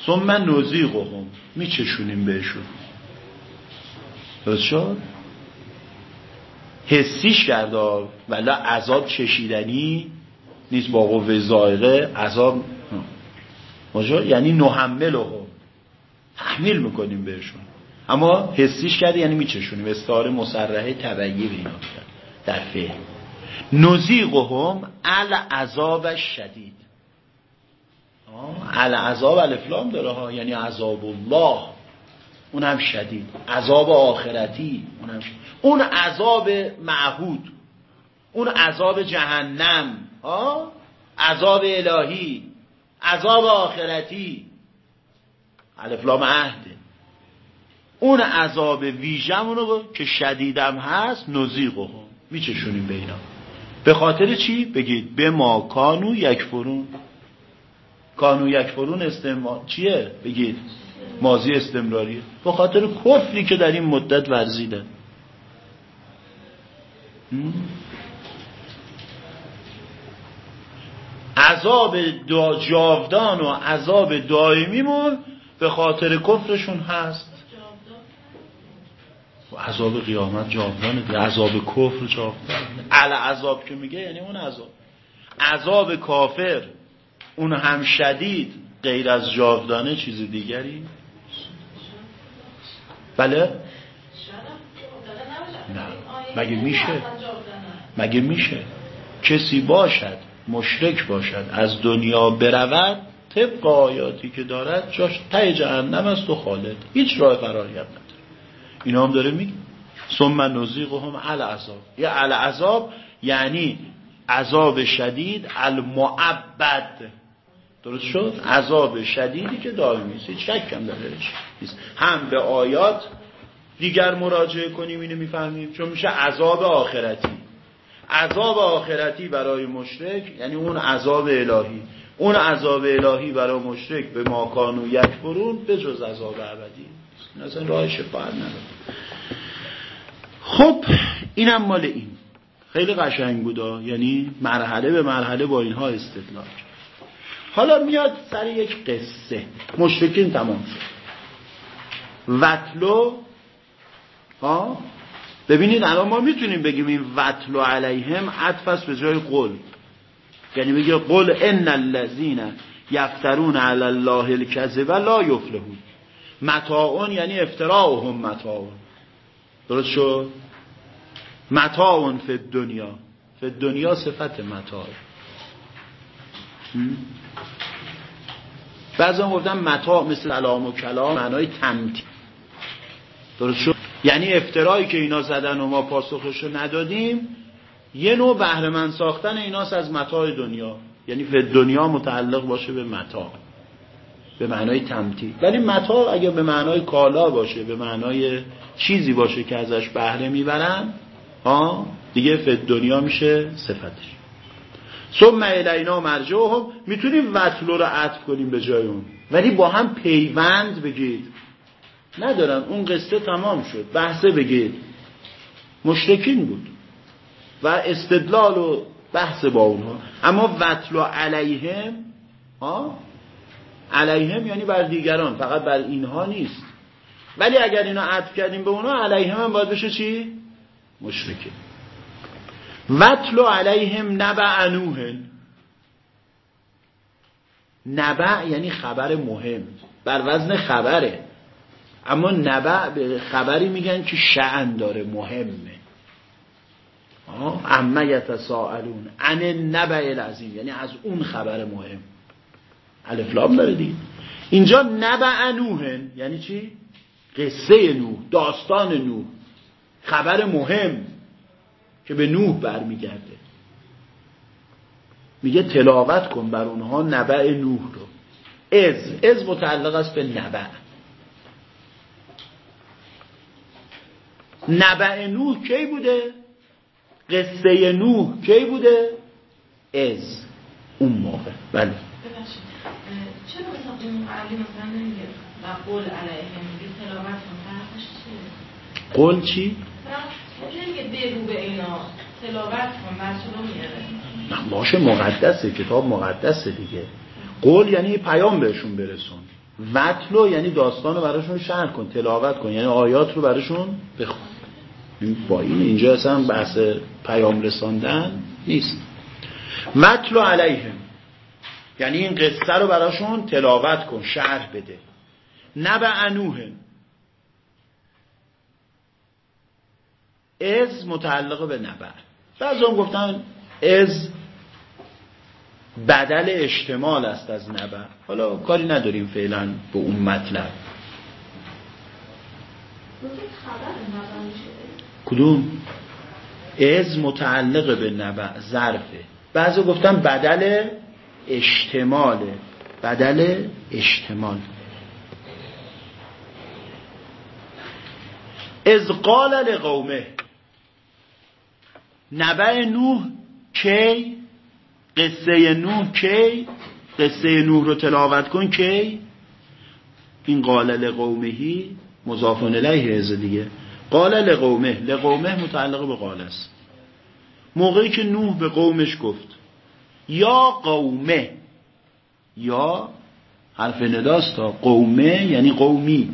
ثم نزیقهم میچشونیم بهشون. درست شد؟ حسیش کرده ولی عذاب چشیدنی نیست با قوه زائقه عذاب یعنی نحمل هم تحمیل می‌کنیم بهشون. اما حسیش کرده یعنی میچشونیم استعاره مسرحه تبعیه به اینا در فعل. نزیقهم ال عذاب شدید ال عذاب الفلام داره ها. یعنی عذاب الله. اون هم شدید. عذاب آخرتی. اون هم شدید. اون عذاب معهود. اون عذاب جهنم. عذاب الهی. عذاب آخرتی. الفلام عهده اون عذاب ویژمون رو که شدیدم هست نزیقه هم میچشونیم به اینا. به خاطر چی؟ بگید به ما کانو یک فرون. کانو یک فرون استمرار چیه؟ بگید. مازی استمراریه. به خاطر کفری که در این مدت ورزیدن عذاب جاودان و عذاب دائمیمون به خاطر کفرشون هست. عذاب قیامت جاودانه عذاب کفر جاودانه. علا عذاب که میگه یعنی اون عذاب. عذاب کافر اون هم شدید غیر از جاودانه چیز دیگری؟ بله؟ نه. مگه میشه؟ مگه میشه؟ کسی باشد مشرک باشد از دنیا برود طبق آیاتی که دارد جاش ته جهنم است و خالد. هیچ راه فراریت نداره اینا هم داره میگه. ثم نزیقهم العذاب. یه العذاب یعنی عذاب شدید المعبد. درست شد؟ عذاب شدیدی که دائمی است هیچ شک هم نیست. هم به آیات دیگر مراجعه کنیم اینو می‌فهمیم. چون میشه عذاب آخرتی. عذاب آخرتی برای مشرک یعنی اون عذاب الهی. اون عذاب الهی برای مشرک به ماکان و یک برون به جز عذاب ابدی. اصلا راه شفاعت نداره. خب اینم مال این. خیلی قشنگ بودا. یعنی مرحله به مرحله با اینها استدلال حالا میاد سر یک قصه. مشرکین تمام شد. وطلو ها؟ ببینید الان ما می‌تونیم بگیم این وطلو علیهم عطف به جای قل. یعنی بگه قل ان الذین یفترون علی الله الکذب لا یفلحون. متاعون یعنی افتراهم متاعون. درست شد؟ متاعون فی دنیا فی دنیا صفت متاع. بعضا گفتن متاع مثل سلام و کلام معنای تمتی درست شد؟ یعنی افترایی که اینا زدن و ما پاسخشو ندادیم یه نوع بهرمن ساختن ایناست از متاع دنیا. یعنی فی دنیا متعلق باشه به متاع. به معنای تمتی ولی متاع اگر به معنای کالا باشه به معنای چیزی باشه که ازش بهره می‌برن ها دیگه فی دنیا میشه صفتش. ثم الینا مرجعهم. می‌تونیم وطلو رو عطف کنیم به جای اون. ولی با هم پیوند بگید. ندارن. اون قصه تمام شد. بحثه بگید. مشرکین بود. و استدلال و بحث با اونها. اما وطل علیهم ها علیهم یعنی بر دیگران فقط بر اینها نیست. ولی اگر اینا عطف کردیم به اونها علیهم هم باید بشه چی؟ مشرکین وطل علیهم نبع نوح. نبع یعنی خبر مهم بر وزن خبره. اما نبع به خبری میگن که شعن داره مهمه. اما یتساءلون عن نبع العظیم. یعنی از اون خبر مهم. الفلام داره دیگه. اینجا نبع نوح یعنی چی؟ قصه نوح داستان نوح. خبر مهم که به نوح برمیگرده. میگه تلاوت کن بر اونها نبع نوح رو. از از متعلق است به نبع. نبع نوح کی بوده؟ قصه نوح کی بوده؟ از اون موقع. بله. چرا مثلا اون قبلی مثلا نمیگه و قول علیه میگه تلاوت کن چیه؟ قول چی؟ نمیگه بگو به اینا تلاوت کن برچه میاره. باشه مقدسه کتاب مقدسه دیگه. قول یعنی پیام بهشون برسون. وطلو یعنی داستان رو براشون شرح کن تلاوت کن. یعنی آیات رو براشون بخون. با این اینجا اصلا بحث پیام رساندن نیست. مطلو علیهم. یعنی این قصه رو براشون تلاوت کن شرح بده. نبع انوه از متعلق به نبع بعض هم گفتن از بدل اشتمال است از نبع حالا کاری نداریم فعلا به اون مطلب. کدوم؟ از متعلق به نبع ظرفه بعضی گفتن بدل اشتمال بدل اشتمال. از قال لقومه نبع نوح کی؟ قصه نوح کی؟ قصه نوح رو تلاوت کن کی؟ این قال لقومهی مضافون الیه از دیگه. قال لقومه لقومه متعلق به قال است. موقعی که نوح به قومش گفت یا قومه. یا حرف نداست تا قومه یعنی قومی.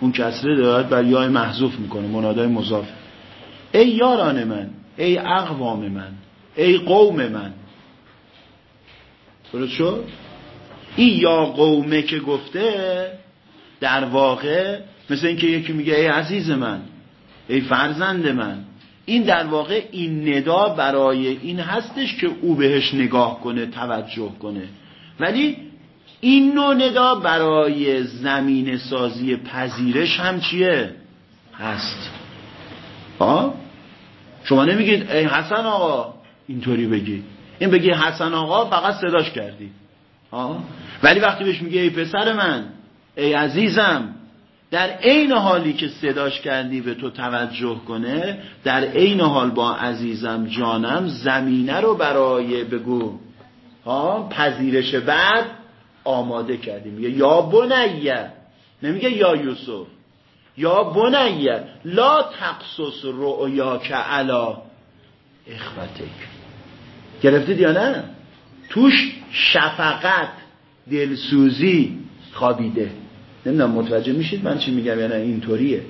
اون کسره دارد بر یای محذوف می‌کنه منادای مضاف. ای یاران من ای اقوام من ای قوم من. درست شد؟ این یا قومه که گفته در واقع مثل اینکه یکی میگه ای عزیز من ای فرزند من. این در واقع این ندا برای این هستش که او بهش نگاه کنه توجه کنه. ولی این نوع ندا برای زمین سازی پذیرش هم چیه؟ هست. ها شما نمیگید ای حسن آقا اینطوری بگی. این بگی حسن آقا فقط صداش کردی. ها ولی وقتی بهش میگه ای پسر من ای عزیزم در عین حالی که صداش کردی به تو توجه کنه در عین حال با عزیزم جانم زمینه رو برای بگو. ها پذیرش بعد آماده کردیم میگه یا بنیه نمیگه یا یوسف. یا بنیه لا تقصص که علا اخوتک. گرفتید یا نه؟ توش شفقت دلسوزی خوابیده. نمی‌دونم متوجه میشید من چی میگم یا نه اینطوریه.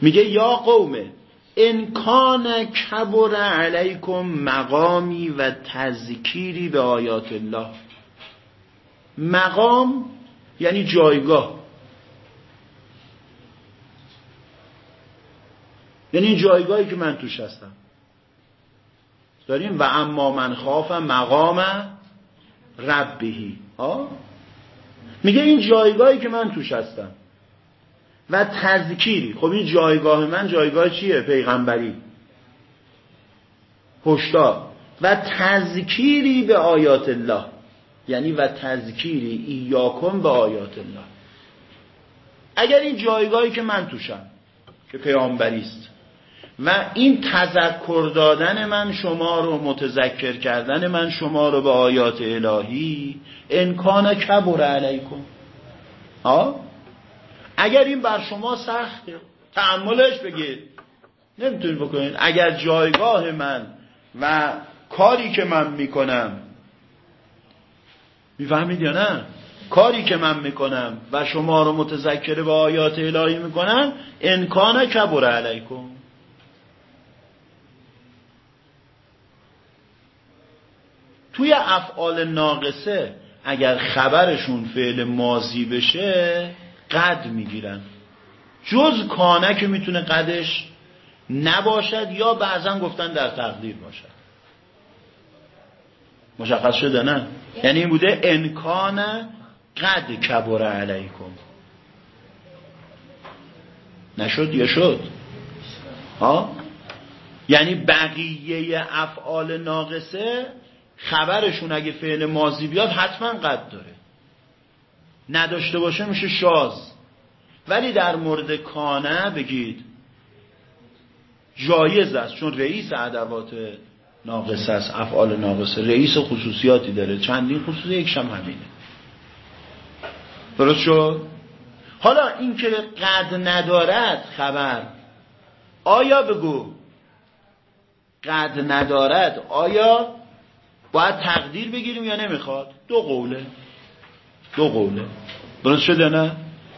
میگه یا قومه انکان کبر علیکم مقامی و تذکیری به آیات الله. مقام یعنی جایگاه. یعنی جایگاهی که من توش هستم. داریم؟ و اما من خواف مقام ربهی. ها میگه این جایگاهی که من توش هستم. و تذکیری خب این جایگاه من جایگاه چیه؟ پیغمبری. هشدار. و تذکیری به آیات الله. یعنی و تذکیری ایاکم به آیات الله. اگر این جایگاهی که من توشم که پیامبری است و این تذکر دادن من شما رو متذکر کردن من شما رو به آیات الهی انکان کبر علیکم. ها اگر این بر شما سخته تحملش بگید نمی‌تونید بکنید. اگر جایگاه من و کاری که من می‌کنم می‌فهمید یا نه؟ کاری که من می‌کنم و شما رو متذکر به آیات الهی می‌کنم انکان کبر علیکم. توی افعال ناقصه اگر خبرشون فعل مازی بشه قد می‌گیرن. جز کانه که می‌تونه قدش نباشد یا بعضا گفتن در تقدیر باشد. مشخص شده نه؟ یعنی این بوده انکان قد کبر علیکم. نشد یا شد؟ ها؟ یعنی بقیه افعال ناقصه خبرشون اگه فعل ماضی بیاد حتما قد داره. نداشته باشه میشه شاز. ولی در مورد کانه بگید جایز است چون رئیس ادوات ناقص است افعال ناقصه رئیس خصوصیاتی داره چندین خصوصی یکشم همینه. درست شد؟ حالا این که قد ندارد خبر آیا بگو؟ قد ندارد آیا باید تقدیر بگیریم یا نمی‌خواد؟ دو قوله. دو قوله. درست شده نه؟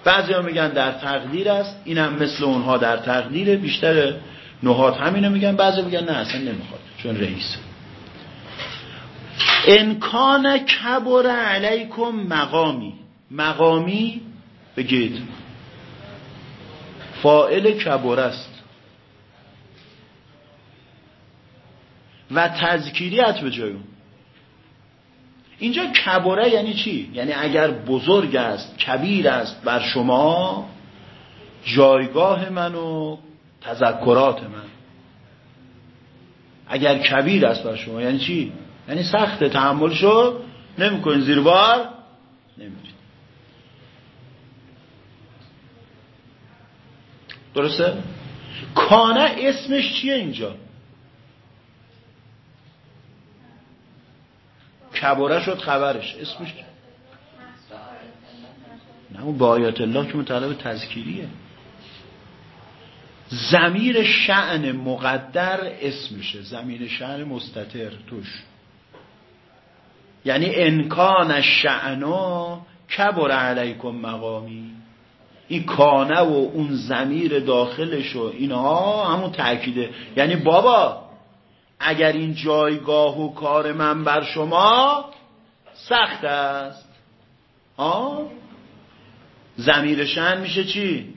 بعضی ها میگن در تقدیر است. اینم مثل اونها در تقدیره. بیشتر نهات همینو میگن. بعضی میگن نه اصلا نمی‌خواد چون رئیس. انکان کبر علیکم مقامی. مقامی بگید فائل کبر است. و تذکیری به جایون اینجا کبره یعنی چی؟ یعنی اگر بزرگ است کبیر است بر شما جایگاه من و تذکرات من اگر کبیر است بر شما یعنی چی؟ یعنی سخت تحمل شو نمی‌کنین زیر بار نمیرید درسته؟ کانه اسمش چیه اینجا کبره شد خبرش. اسمش نه اون با آیات الله که مطلب تذکیریه. زمیر شعن مقدر اسمشه. زمیر شعن مستتر توش. یعنی انکان شعنو کبر علیکم مقامی. این کانه و اون زمیر داخلش و اینها همون تأکیده. یعنی بابا اگر این جایگاه و کار من بر شما سخت است. آه زمیر شن میشه چی؟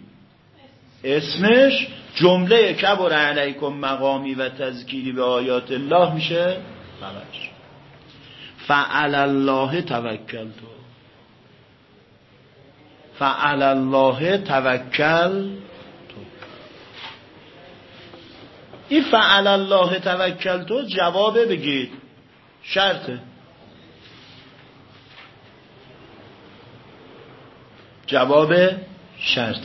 اسمش جمله کبر علیکم مقامی و تذکیری به آیات الله میشه؟ خبرش فعل الله توکل تو فعل الله توکل تو این فعل الله توکل تو جوابه بگید. شرطه جواب شرط.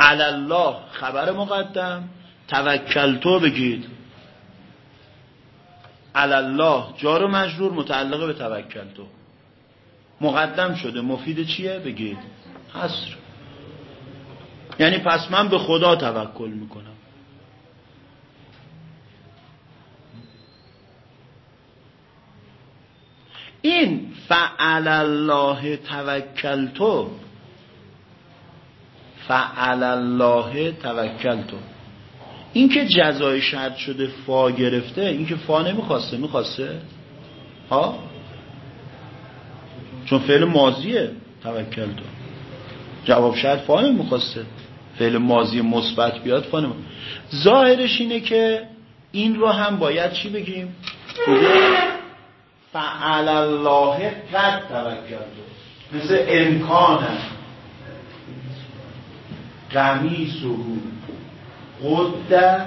الله خبر مقدم. توکلتو بگید. الله جار و مجرور متعلق به توکلتو. مقدم شده. مفید چیه؟ بگید. حصر یعنی پس من به خدا توکل می‌کنم. این فعل الله توکلتو فعل الله توکلتو. این که جزای شرط شده فا گرفته این که فا نمی‌خواسته می‌خواسته؟ ها؟ چون فعل ماضیه توکلتو. جواب شرط فا نمی‌خواسته فعل ماضی مثبت بیاد فا نمی‌خواسته ظاهرش اینه که این رو هم باید چی بگیم؟ فعل الله قد توکلتو مثل امکان قمیسه قد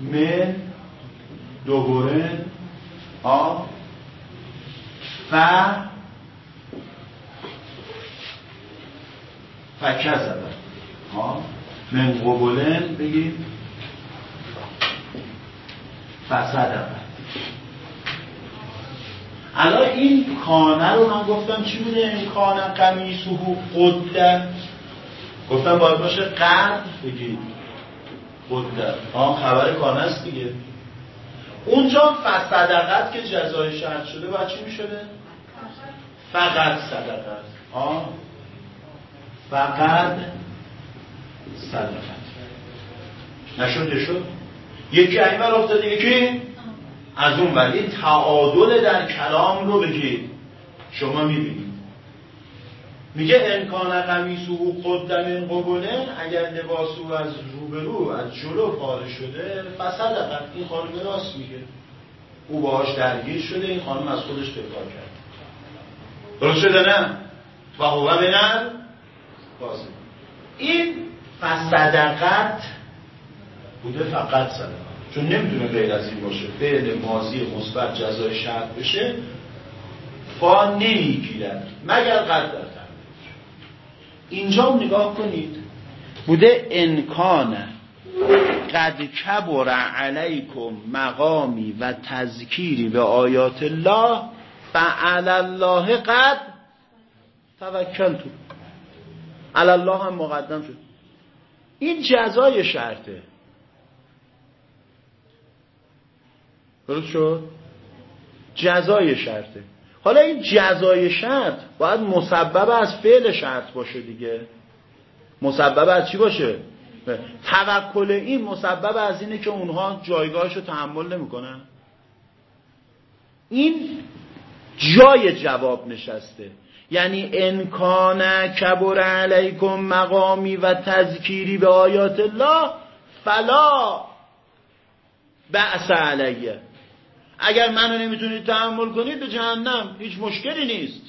من دوبرن آ ف فکذبه ها؟ من قبولن بگیم فصدقه الان این کانه رو من گفتم چی بوده این کانه قمیسوهو قده. گفتم باید باشه قد بگید قده. آن خبر کانه است دیگه. اونجا فصدقت که جزای شرط شده باید چی می‌شده؟ فقط. صدقت آه فقط صدقت نشده شد؟ یکی این افتاده یکی از اون ولی. تعادل در کلام رو بگید شما می‌بینید میگه انکان قمیسو قدم قبولن اگر لباسو از روبرو از جلو پاره شده فصدقت. این خانم راست میگه. او باهاش درگیر شده این خانم از خودش دفاع کرد. درست شده نه؟ و هو بنر بازه این فصدقت بوده فقط صدقه. چون نمی‌تونه غیر از این باشه. فعل ماضی مثبت جزای شرط بشه فا نمی‌گیرد. مگر قدر اینجا نگاه کنید. بوده انکان قد کبر علیکم مقامی و تذکیری به آیات الله فعل الله قد توکلتو الله هم مقدم شد. این جزای شرطه. درست شد؟ جزای شرطه. حالا این جزای شرط باید مسبب از فعل شرط باشه دیگه. مسبب از چی باشه؟ توکل این مسبب از اینه که اونها جایگاهش رو تحمل نمی‌کنن. این جای جواب نشسته. یعنی انکان کبر علیکم مقامی و تذکیری به آیات الله فلا بعث علیه. اگر منو نمی‌تونید تحمل کنید به جهنم هیچ مشکلی نیست.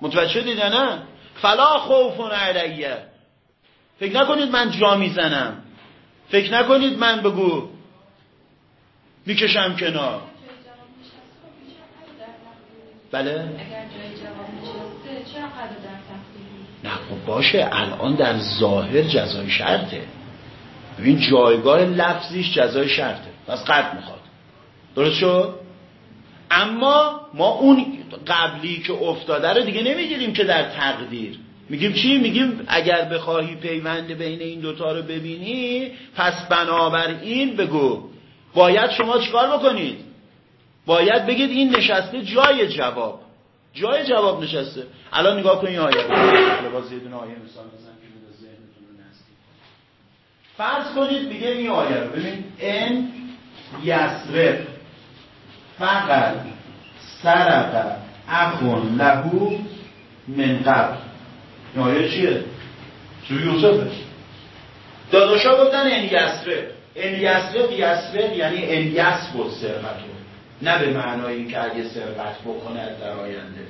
متوجه شدید نه؟ فلا خوف علیه. فکر نکنید من جا می‌زنم. فکر نکنید من بگو می‌کشم کنار. بله اگر جای جواب نشسته چرا قدر در تقدیری نه خب باشه الان در ظاهر جزای شرطه. ببین جایگاه لفظیش جزای شرطه. پس قد می‌خواد. درست شد؟ اما ما اون قبلی که افتاده رو دیگه نمی‌گیریم که در تقدیر. میگیم چی؟ میگیم اگر بخواهی پیوند بین این دوتا رو ببینی پس بنابراین بگو. باید شما چیکار بکنید؟ باید بگید این نشسته جای جواب. جای جواب نشسته. الان نگاه کنید آیه رو. باز یه دونه آیه مثال بزن که به ذهنتون رو نزدیک فرض کنید میگه این آیه رو. ببین ان یسرف فقط سرق اخون لهو من قبل. این آیه چیه؟ سوی یوسفه. داداشا گفتن ان یسرف ان یسرف یسرف یعنی ان یسبت سرقتو نه به معنای اینکه اگه سرقت بکنه در آینده.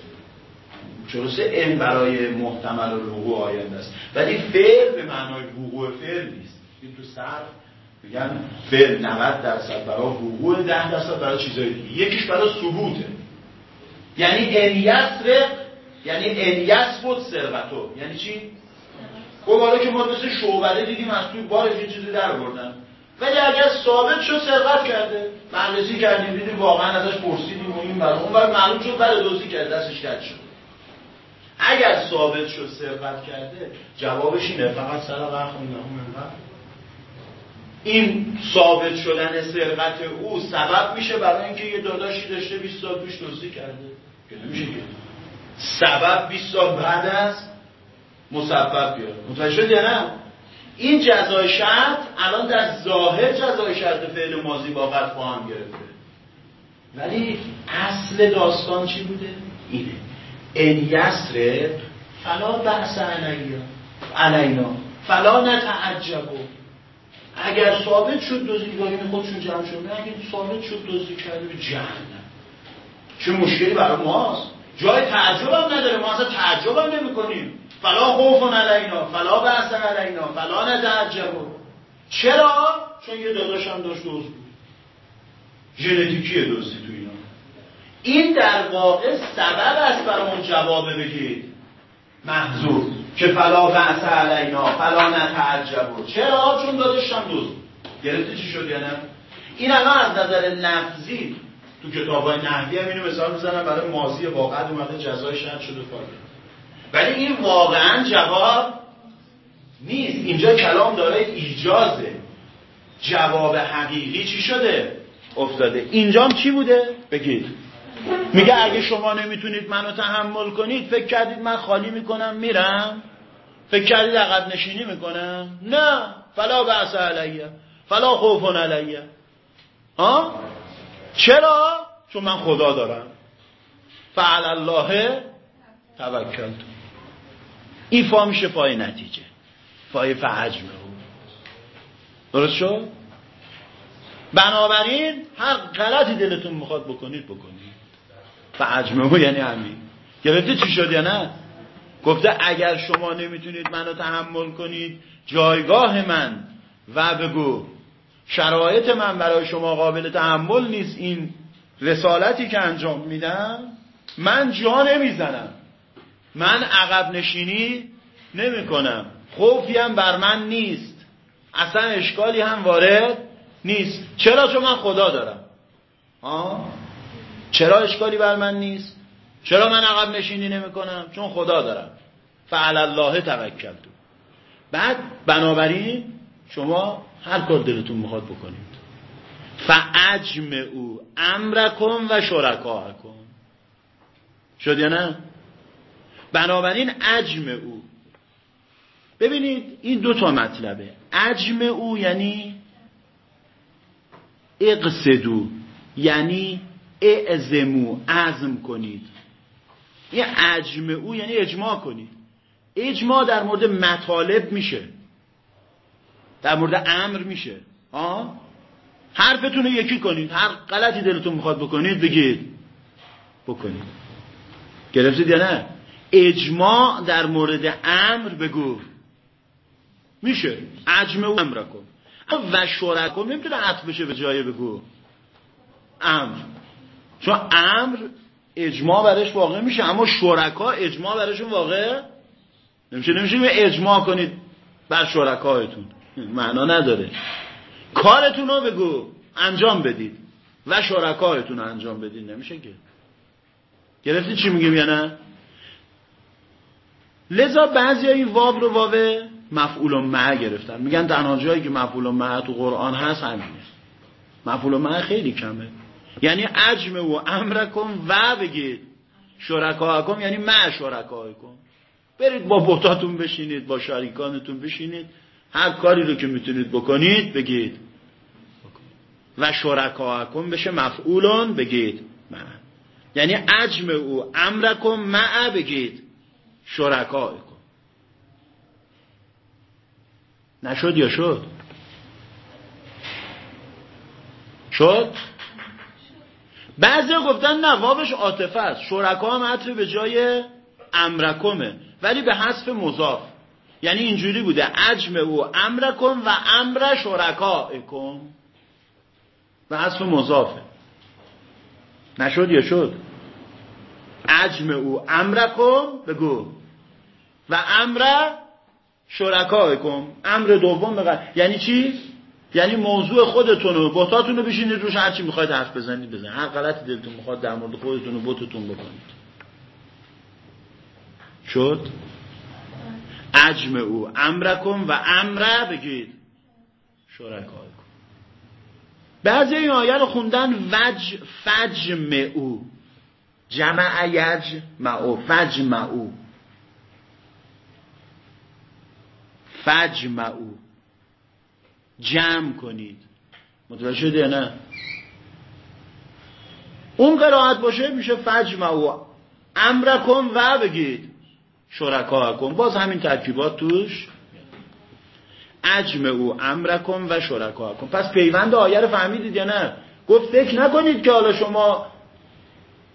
درسته ان برای محتمل و وقوع آینده است. ولی فعل به معنای وقوع فعل نیست. این تو صرف میگن فعل 90 درصد برای وقوع 10 درصد برای چیزای دیگه. یکیش برای ثبوته. یعنی ان یسرق یعنی ان یثبت سرقتو یعنی چی؟ خب حالا که ما مثل شعبده دیدیم از توی بارش یه چیزی در بردن ولی اگر ثابت شد سرقت کرده. بررسی کردیم دیدیم واقعا ازش پرسیدیم و این برای اون برای معلوم شد برای دوزی کرده دستش کج شد. اگر ثابت شد سرقت کرده جوابش اینه فقط سر وقت این ثابت شدن سرقت او سبب میشه برای اینکه یه داداشی داشته 20 سال پیش دزدی کرده. که نمیشه سبب 20 سال بعد از مسبب بیاد. متوجه شد نه؟ این جزای شرط الان در ظاهر جزای شرط فعل ماضی با قد هم گرفته. ولی اصل داستان چی بوده؟ اینه. ان یسرق فلا بحث علیا علینا. فلا نتعجبو اگر ثابت شد دوزی این خودشون جمع شده اگر ثابت شد دوزی کرده به جهنم. چه مشکلی برای ماست؟ جای تعجب هم نداره. ما اصلا تعجب هم نمی کنیم فلا خوف علینا. فلا بحث علینا. فلا نتعجب. چرا؟ چون یه داداش هم داشت دوز بود ژنتیکی دوستی تو اینا. این در واقع سبب است برای اون جواب بگید محضور که فلا بحث علینا فلا نتعجب چرا؟ چون داداش هم دوز گرفته چی شد یا نه؟ این الان از نظر لفظی تو کتاب های نحوی هم اینو مثال می‌زنم برای ماضی واقع اومده جزای شرط شده فاده ولی این واقعا جواب نیست اینجا کلام داره ایجازه جواب حقیقی چی شده؟ افتاده اینجام چی بوده؟ بگید میگه اگه شما نمی‌تونید منو تحمل کنید فکر کردید من خالی می‌کنم میرم. فکر کردید عقب نشینی می‌کنم؟ نه. فلا بحث علیه. فلا خوف علیه. ها؟ چرا؟ چون من خدا دارم. فعل الله توکل. این فا میشه فای نتیجه. فای فعجم او درست شد؟ بنابراین هر غلطی دلتون می‌خواد بکنید بکنید. فعجم او یعنی همین. گرفته چی شد یا نه؟ گفته اگر شما نمی‌تونید منو تحمل کنید جایگاه من و بگو شرایط من برای شما قابل تحمل نیست این رسالتی که انجام میدم من جا نمی‌زنم. من عقب نشینی نمی کنم خوفی هم بر من نیست. اصلا اشکالی هم وارد نیست. چرا؟ چون من خدا دارم. آه؟ چرا اشکالی بر من نیست؟ چرا من عقب نشینی نمی کنم چون خدا دارم. فعل الله توکل بعد بنابراین شما هر کار دلتون می‌خواد بکنید. فعجم او امرکم و شرکاکم. شد یا نه؟ بنابراین عجم او ببینید این دو تا مطلبه. عجم او یعنی اقصدو یعنی اعزمو عزم کنید. این عجم او یعنی اجماع کنید. اجماع در مورد مطالب میشه. در مورد امر میشه. آه؟ حرفتون رو یکی کنید. هر غلطی دلتون می‌خواد بکنید بگید. بکنید. گرفتید یا نه؟ اجماع در مورد امر بگو. میشه. اجمع امر کن. و شرکم نمی‌تونه عطف بشه به جای بگو. امر. چون امر اجماع برش واقع میشه اما شرکا اجماع برشون واقع نمیشه. نمیشه اجماع کنید بر شرکایتون معنا نداره. کارتون رو بگو انجام بدید. و شرکایتون رو انجام بدید. نمیشه که. گرفتی چی میگیم یا نه؟ لذا بعضی این واب رو واو مفعول مع گرفتن. میگن جایی که مفعول مع تو قرآن هست همینه. مفعول مع خیلی کمه. یعنی عجم و امرکم و بگید. شرکاکم یعنی مع شرکاکم برید با بوتاتون بشینید با شریکانتون بشینید. هر کاری رو که می‌تونید بکنید بگید. و شرکاکم بشه مفعولون بگید. مع. یعنی عجم او امرکم مع بگید. شرکاکم نشد یا شد؟ شد؟ بعضی گفتن نه وابش عاطفه است. شرکا هم عطر به جای امرکمه. ولی به حذف مضاف. یعنی اینجوری بوده. عجم او امرکم و امر شرکائکم به حذف مضافه. نشد یا شد؟ عجم او امرکم بگو. و امر شرکائکم امر دوم بگو یعنی چی؟ یعنی موضوع خودتون و بوتاتون رو بشینید روش هرچی می‌خواید حرف بزنید بزنید. هر غلطی دلتون می‌خواد در مورد خودتون و بوتتون بکنید. شد؟ عجم او. امرکم و امره بگید. شرکای بعضی این آیه رو خوندن وج فجم او. جمع یج معو فجم او. فجم او. جمع کنید. متوجه شده نه؟ اون قرائت باشه میشه فجمع و امرکم و بگید. شرکاکم. باز همین ترکیبات توش. اجمع او امرکم و شرکاکم. پس پیوند آیه رو فهمیدید یا نه؟ گفت فکر نکنید که حالا شما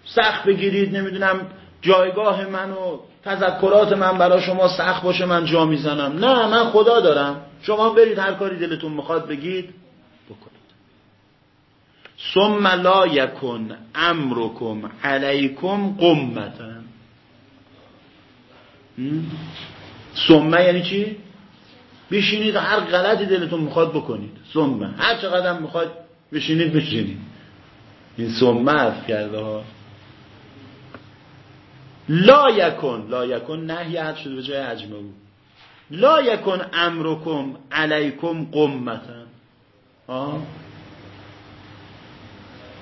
سخت بگیرید نمی‌دونم جایگاه من و تذکرات من برای شما سخت باشه من جا می‌زنم. نه من خدا دارم. شما برید هر کاری دلتون می‌خواد بگید بکنید. ثم لا یکن امرکم علیکم قمتن. ثم یعنی چی؟ بشینید هر غلطی دلتون می‌خواد بکنید. ثم. هر چقدر می‌خواد بشینید بشینید. این ثم حرف کرده ها. لا یکن لا یکن نهی حد شده به جای بود لا یکن امرکم علیکم قمتن.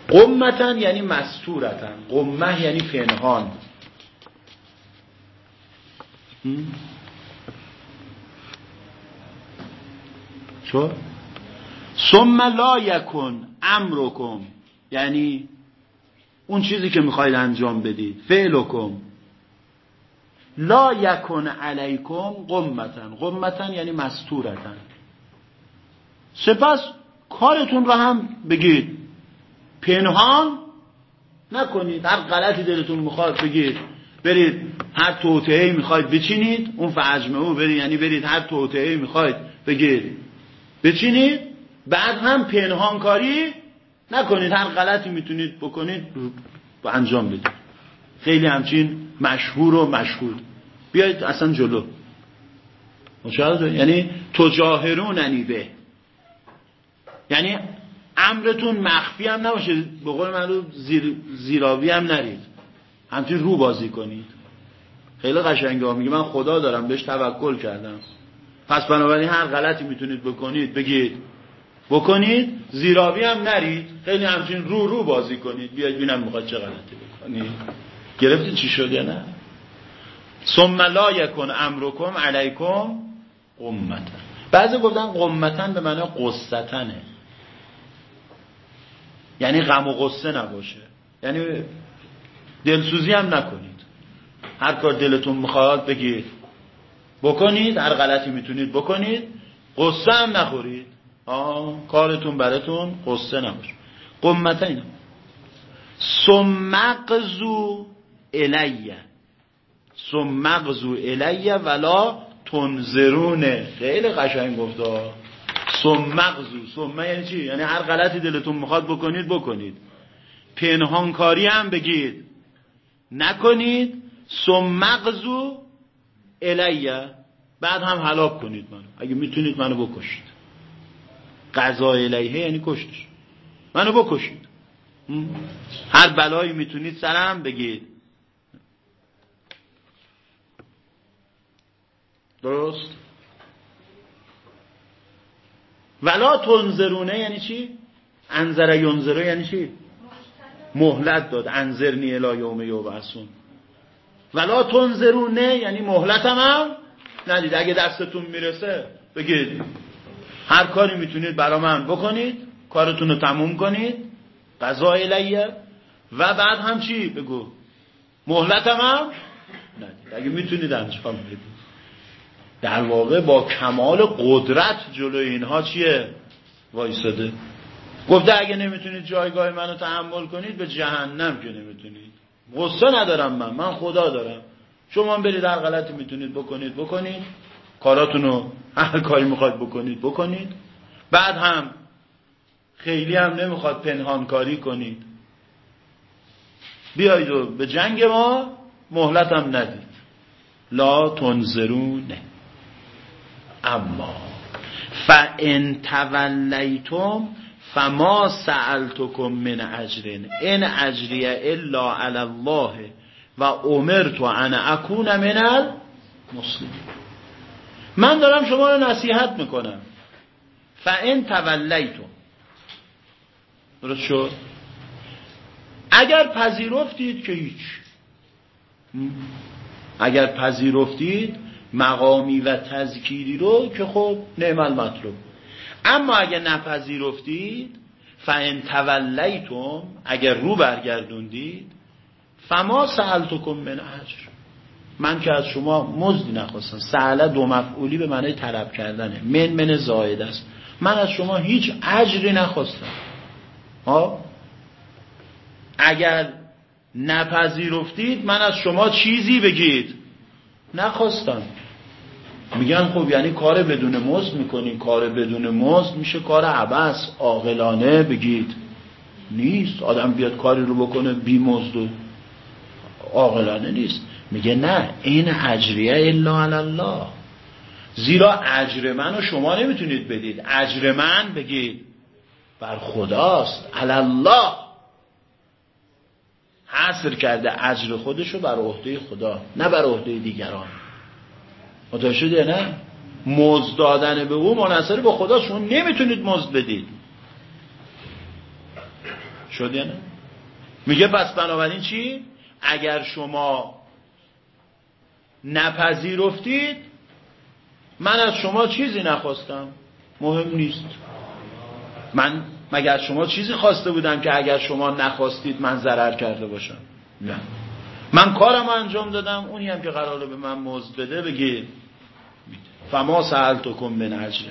قمتن یعنی مستورتن. قمه یعنی پنهان. چو ثم لا یکن امرکم. یعنی اون چیزی که می‌خواید انجام بدید. فعلکم. لا یکن علیکم قمتن. قمتن یعنی مستورتن. سپس کارتون رو هم بگید. پنهان نکنید. هر غلطی دلتون می‌خواد بگید. برید هر توطعه می‌خواید بچینید. اون او برید. یعنی برید هر توطعه می‌خواید بگید. بچینید. بعد هم پنهان کاری نکنید. هر غلطی می‌تونید بکنید انجام بدید. خیلی همچین مشهور و مشهور. بیایید اصلا جلو. یعنی تجاهرون به. یعنی امرتون مخفی هم نباشه. به قول من رو زیر زیراوی هم نرید. همچین رو بازی کنید. خیلی قشنگه میگه من خدا دارم بهش توکل کردم. پس بنابراین هر غلطی می‌تونید بکنید بگید. بکنید زیراوی هم نرید. خیلی همچین رو رو بازی کنید. بیاید بینم می‌خواد چه غلطی بکنید گرفتید چی شد یا نه؟ ثم لا یکن امرکم علیکم قمتن. بعضی گفتن قمتن به معنی قصتنه. یعنی غم و قصه نباشه. یعنی دلسوزی هم نکنید. هر کار دلتون می‌خواد بگید. بکنید هر غلطی می‌تونید بکنید. قصه هم نخورید. آه کارتون براتون قصه نباشه. قمتن. اینا سمقزو الیه. سمقزو الیه ولا تنظرونه خیلی قشنگ گفته سمقزو سمه یعنی چی؟ یعنی هر غلطی دلتون می‌خواد بکنید بکنید. پنهانکاری هم بگید. نکنید. سمقزو الیه. بعد هم هلاک کنید منو. اگه می‌تونید منو بکشید. قضا الیه یعنی کشتش. منو بکشید. هر بلایی می‌تونید سرم بگید. درست؟ ولا تنظرونه یعنی چی؟ انذر ینظره یعنی چی؟ مهلت داد. انذرنی الی یوم یبعثون. ولا تنظرونه یعنی مهلتم هم ندید. اگه دستتون می‌رسه بگید هر کاری می‌تونید برا من بکنید کارتون رو تموم کنید. قضا الیه. و بعد هم چی؟ بگو. مهلتم هم ندید. اگه می‌تونید انجام بدید. در واقع با کمال قدرت جلو اینها چیه؟ وایساده. گفته اگه نمی‌تونید جایگاه منو تحمل کنید به جهنم که نمی‌تونید. غصه ندارم من من خدا دارم. شما برید هر غلطی می‌تونید بکنید بکنید. کاراتونو هر کاری می‌خواد بکنید بکنید. بعد هم خیلی هم نمی‌خواد پنهانکاری کنید. بیایید و به جنگ ما مهلت هم ندید. لا تنظرونه. اما فان تولیتم فما سألتكم من اجر ان اجری الا علی الله و امرت ان اکون من المسلمین من دارم شما رو نصیحت می‌کنم. فان تولیتم درست شد؟ اگر پذیرفتید که هیچ. اگر پذیرفتید مقامی و تذکیری رو که خب نعم المطلوب اما اگر نپذیرفتید فان تولیتم اگر رو برگردوندید فما سألتکم من اجر. من که از شما مزدی نخواستم. سهله دو مفعولی به معنی طلب کردنه. من من زاید است. من از شما هیچ اجری نخواستم. ها اگر نپذیرفتید من از شما چیزی بگید. نخواستم. میگن خب یعنی کار بدون مزد می‌کنین کار بدون مزد میشه کار عبس عاقلانه بگید. نیست. آدم بیاد کاری رو بکنه بی مزد و عاقلانه نیست. میگه نه. این اجریه الا الله. زیرا اجر من و شما نمی‌تونید بدید. اجر من بگید. بر خداست. الله. حصر کرده اجر خودشو بر عهده خدا. نه بر عهده دیگران. متوجه شده نه؟ مزد دادن به او منصر به خدا شما نمی‌تونید مزد بدید. شد نه؟ میگه پس بنابراین چی؟ اگر شما نپذیرفتید من از شما چیزی نخواستم. مهم نیست. من مگر شما چیزی خواسته بودم که اگر شما نخواستید من ضرر کرده باشم؟ نه. من کارم انجام دادم. اونی هم که قراره به من مزد بده بگید. فما سألتکم من اجر.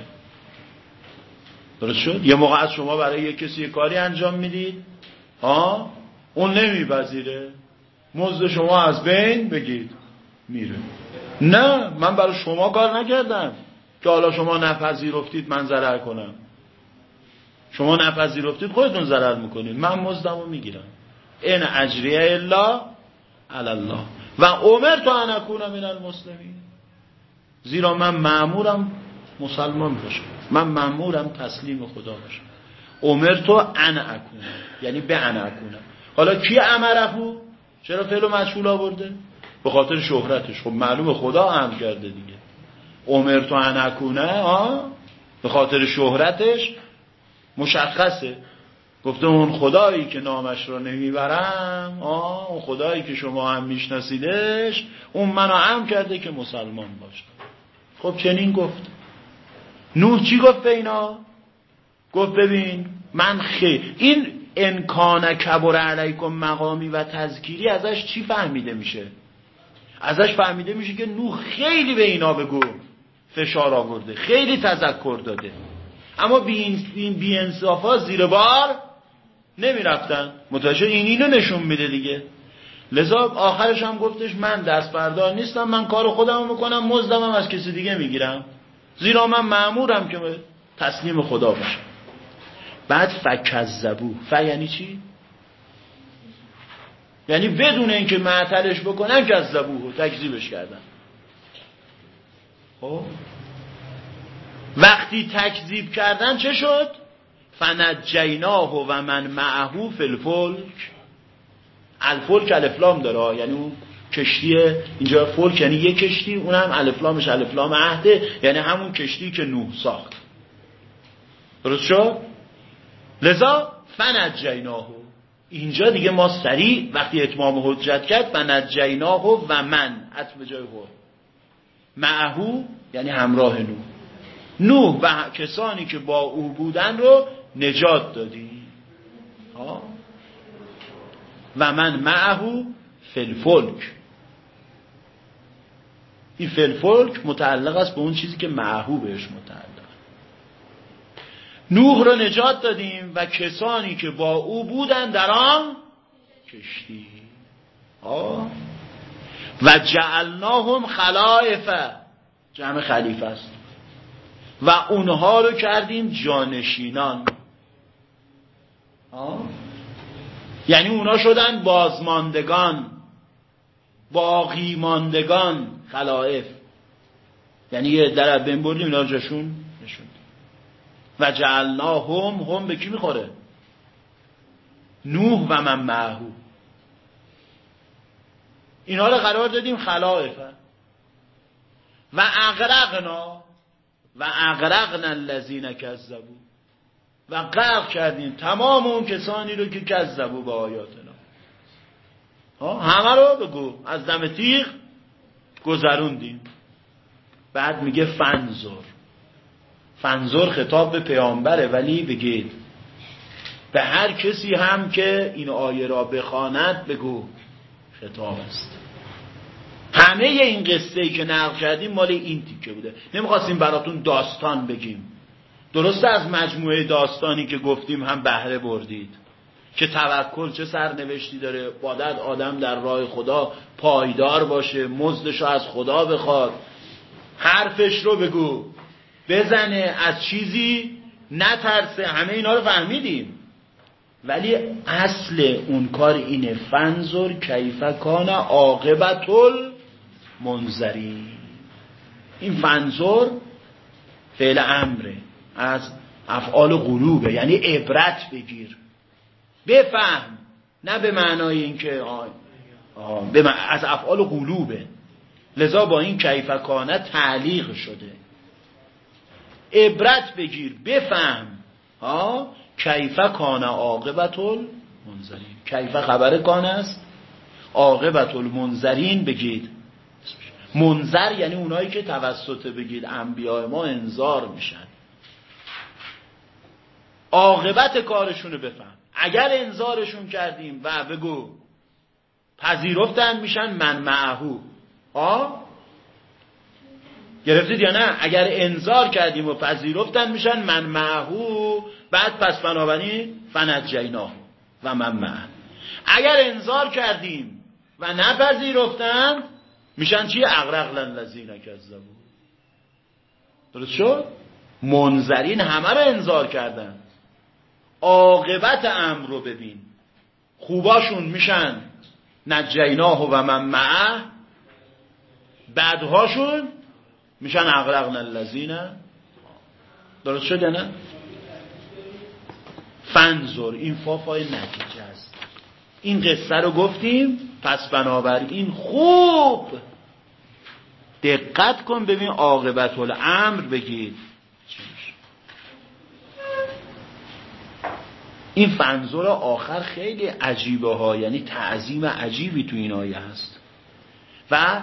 درست شد؟ یه موقع از شما برای یه کسی یه کاری انجام می‌دید ها؟ اون نمیپذیره. مزد شما از بین بگید میره. نه من برای شما کار نکردم که حالا شما نپذیرفتید من ضرر کنم. شما نپذیرفتید خودتون ضرر می‌کنید. من مزدم رو می‌گیرم. این اجریه الا الله. و عمر تو انکون من المسلمین. زیرا من معمورم مسلمان باشم. من معمورم تسلیم خدا باشم. عمر تو ان یعنی به ان حالا کی امرهو؟ چرا فعل و مشغول آورده؟ به خاطر شهرتش. خب معلوم خدا هم کرده دیگه. عمر تو ان اکونه به خاطر شهرتش مشخصه. گفته اون خدایی که نامش را نمی‌برم آه اون خدایی که شما هم میشناسیدش اون منو هم کرده که مسلمان باشم خب چنین گفت. نوح چی گفت به اینا؟ گفت ببین من خیلی این انکان کبر علیکم مقامی و تذکیری ازش چی فهمیده میشه؟ ازش فهمیده میشه که نوح خیلی به اینا بگو فشار آورده خیلی تذکر داده. اما بی, بی انصافا زیر بار نمی رفتن متوجه این اینو نشون میده دیگه. لذا آخرش هم گفتش من دست بردار نیستم من کار خودم می‌کنم مزدم از کسی دیگه می‌گیرم. زیرا من معمورم که تسلیم خدا باشم. بعد فکذبو. ف یعنی چی؟ یعنی بدون اینکه معطلش بکنن کذبوه. تکذیبش کردن. خب؟ وقتی تکذیب کردن چه شد؟ فنجیناه و من معهو فی الفلک. الفلک الفلام داره یعنی اون کشتی اینجا فلک یعنی یه کشتی اون هم الفلامش الفلام عهده یعنی همون کشتی که نوح ساخت. درست شد؟ لذا فنجیناه اینجا دیگه ما سریع وقتی اتمام حجت کرد فنجیناه و من حتم جای هو. معهو یعنی همراه نوح. نوح و کسانی که با او بودن رو نجات دادی. و من معهو فلفلک این فلفلک متعلق است به اون چیزی که معهو بهش متعلق. نوح رو نجات دادیم و کسانی که با او بودن در آن کشتی. و جعلناهم خلائف جمع خلیفه است. و اونها رو کردیم جانشینان. یعنی اونا شدن بازماندگان باقی ماندگان خلائف. یعنی یه در بین بردیم اینا جاشون نشون و جعلناهم هم به کی می‌خوره؟ نوح و من معهو اینا رو قرار دادیم خلائفه و اغرقنا و اغرقنا الذین کذبوا. و غرق کردیم تمام اون کسانی رو که کذبوا به آیاتنا. همه رو بگو. از دم تیغ گذروندیم بعد میگه فنزور. فنزور خطاب به پیامبره ولی بگید. به هر کسی هم که این آیه را بخواند بگو. خطاب است. همه این قصه ای که نقل کردیم مال این تیکه بوده. نمی‌خواستیم براتون داستان بگیم. درسته از مجموعه داستانی که گفتیم هم بهره بردید. که توکل چه سرنوشتی داره. بادت آدم در راه خدا پایدار باشه. مزدش از خدا بخواد. حرفش رو بگو. بزنه. از چیزی نترسه. همه اینا رو فهمیدیم. ولی اصل اون کار اینه. فنزور کیفکان عاقبت منظری این فنزور فعل امره. از افعال قلوبه یعنی عبرت بگیر. بفهم نه به معنای اینکه از افعال قلوبه. لذا با این کیفکانه تعلیق شده. عبرت بگیر بفهم. ها کیفه کانه عاقبت المنذرین کیفه خبر کانه است؟ عاقبت المنذرین بگید منظر یعنی اونایی که توسط بگید انبیاء ما انذار میشن. عاقبت کارشونو بفهم. اگر انذارشون کردیم و بگو پذیرفتن میشن من معهو آ؟ گرفتید یا نه؟ اگر انذار کردیم و پذیرفتن میشن من معهو بعد پس بنابراین فنجینا و من معه. اگر انذار کردیم و نپذیرفتن میشن چی؟ اغرق لذین کذبوا. درست شد؟ منظرین همه رو انذار کردن. عاقبت امر رو ببین. خوباشون میشن نجیناه و من معه. بعدهاشون میشن اغرقن الذین. درست شده نه؟ فنزور این فافای نتیجه است. این قصه رو گفتیم پس بنابراین خوب. دقت کن ببین عاقبت الامر بگید. این فنزور آخر خیلی عجیبه ها یعنی تعظیم عجیبی تو این آیه هست. و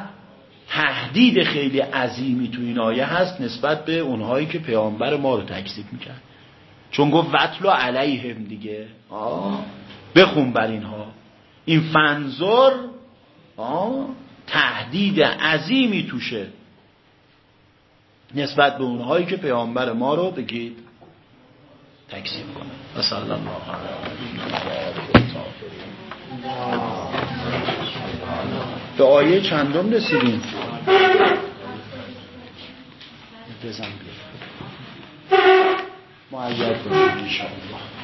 تهدید خیلی عظیمی تو این آیه هست نسبت به اونهایی که پیامبر ما رو تکذیب می‌کرد. چون گفت وطلو علیهم دیگه. آه بخون بر اینها. این فنزور تهدید عظیمی توشه. نسبت به اونهایی که پیامبر ما رو بگید. تکذیب کنه. و صلی الله به آیه چندم رسیدیم؟ بزن بیا. معید کنیم انشاءالله.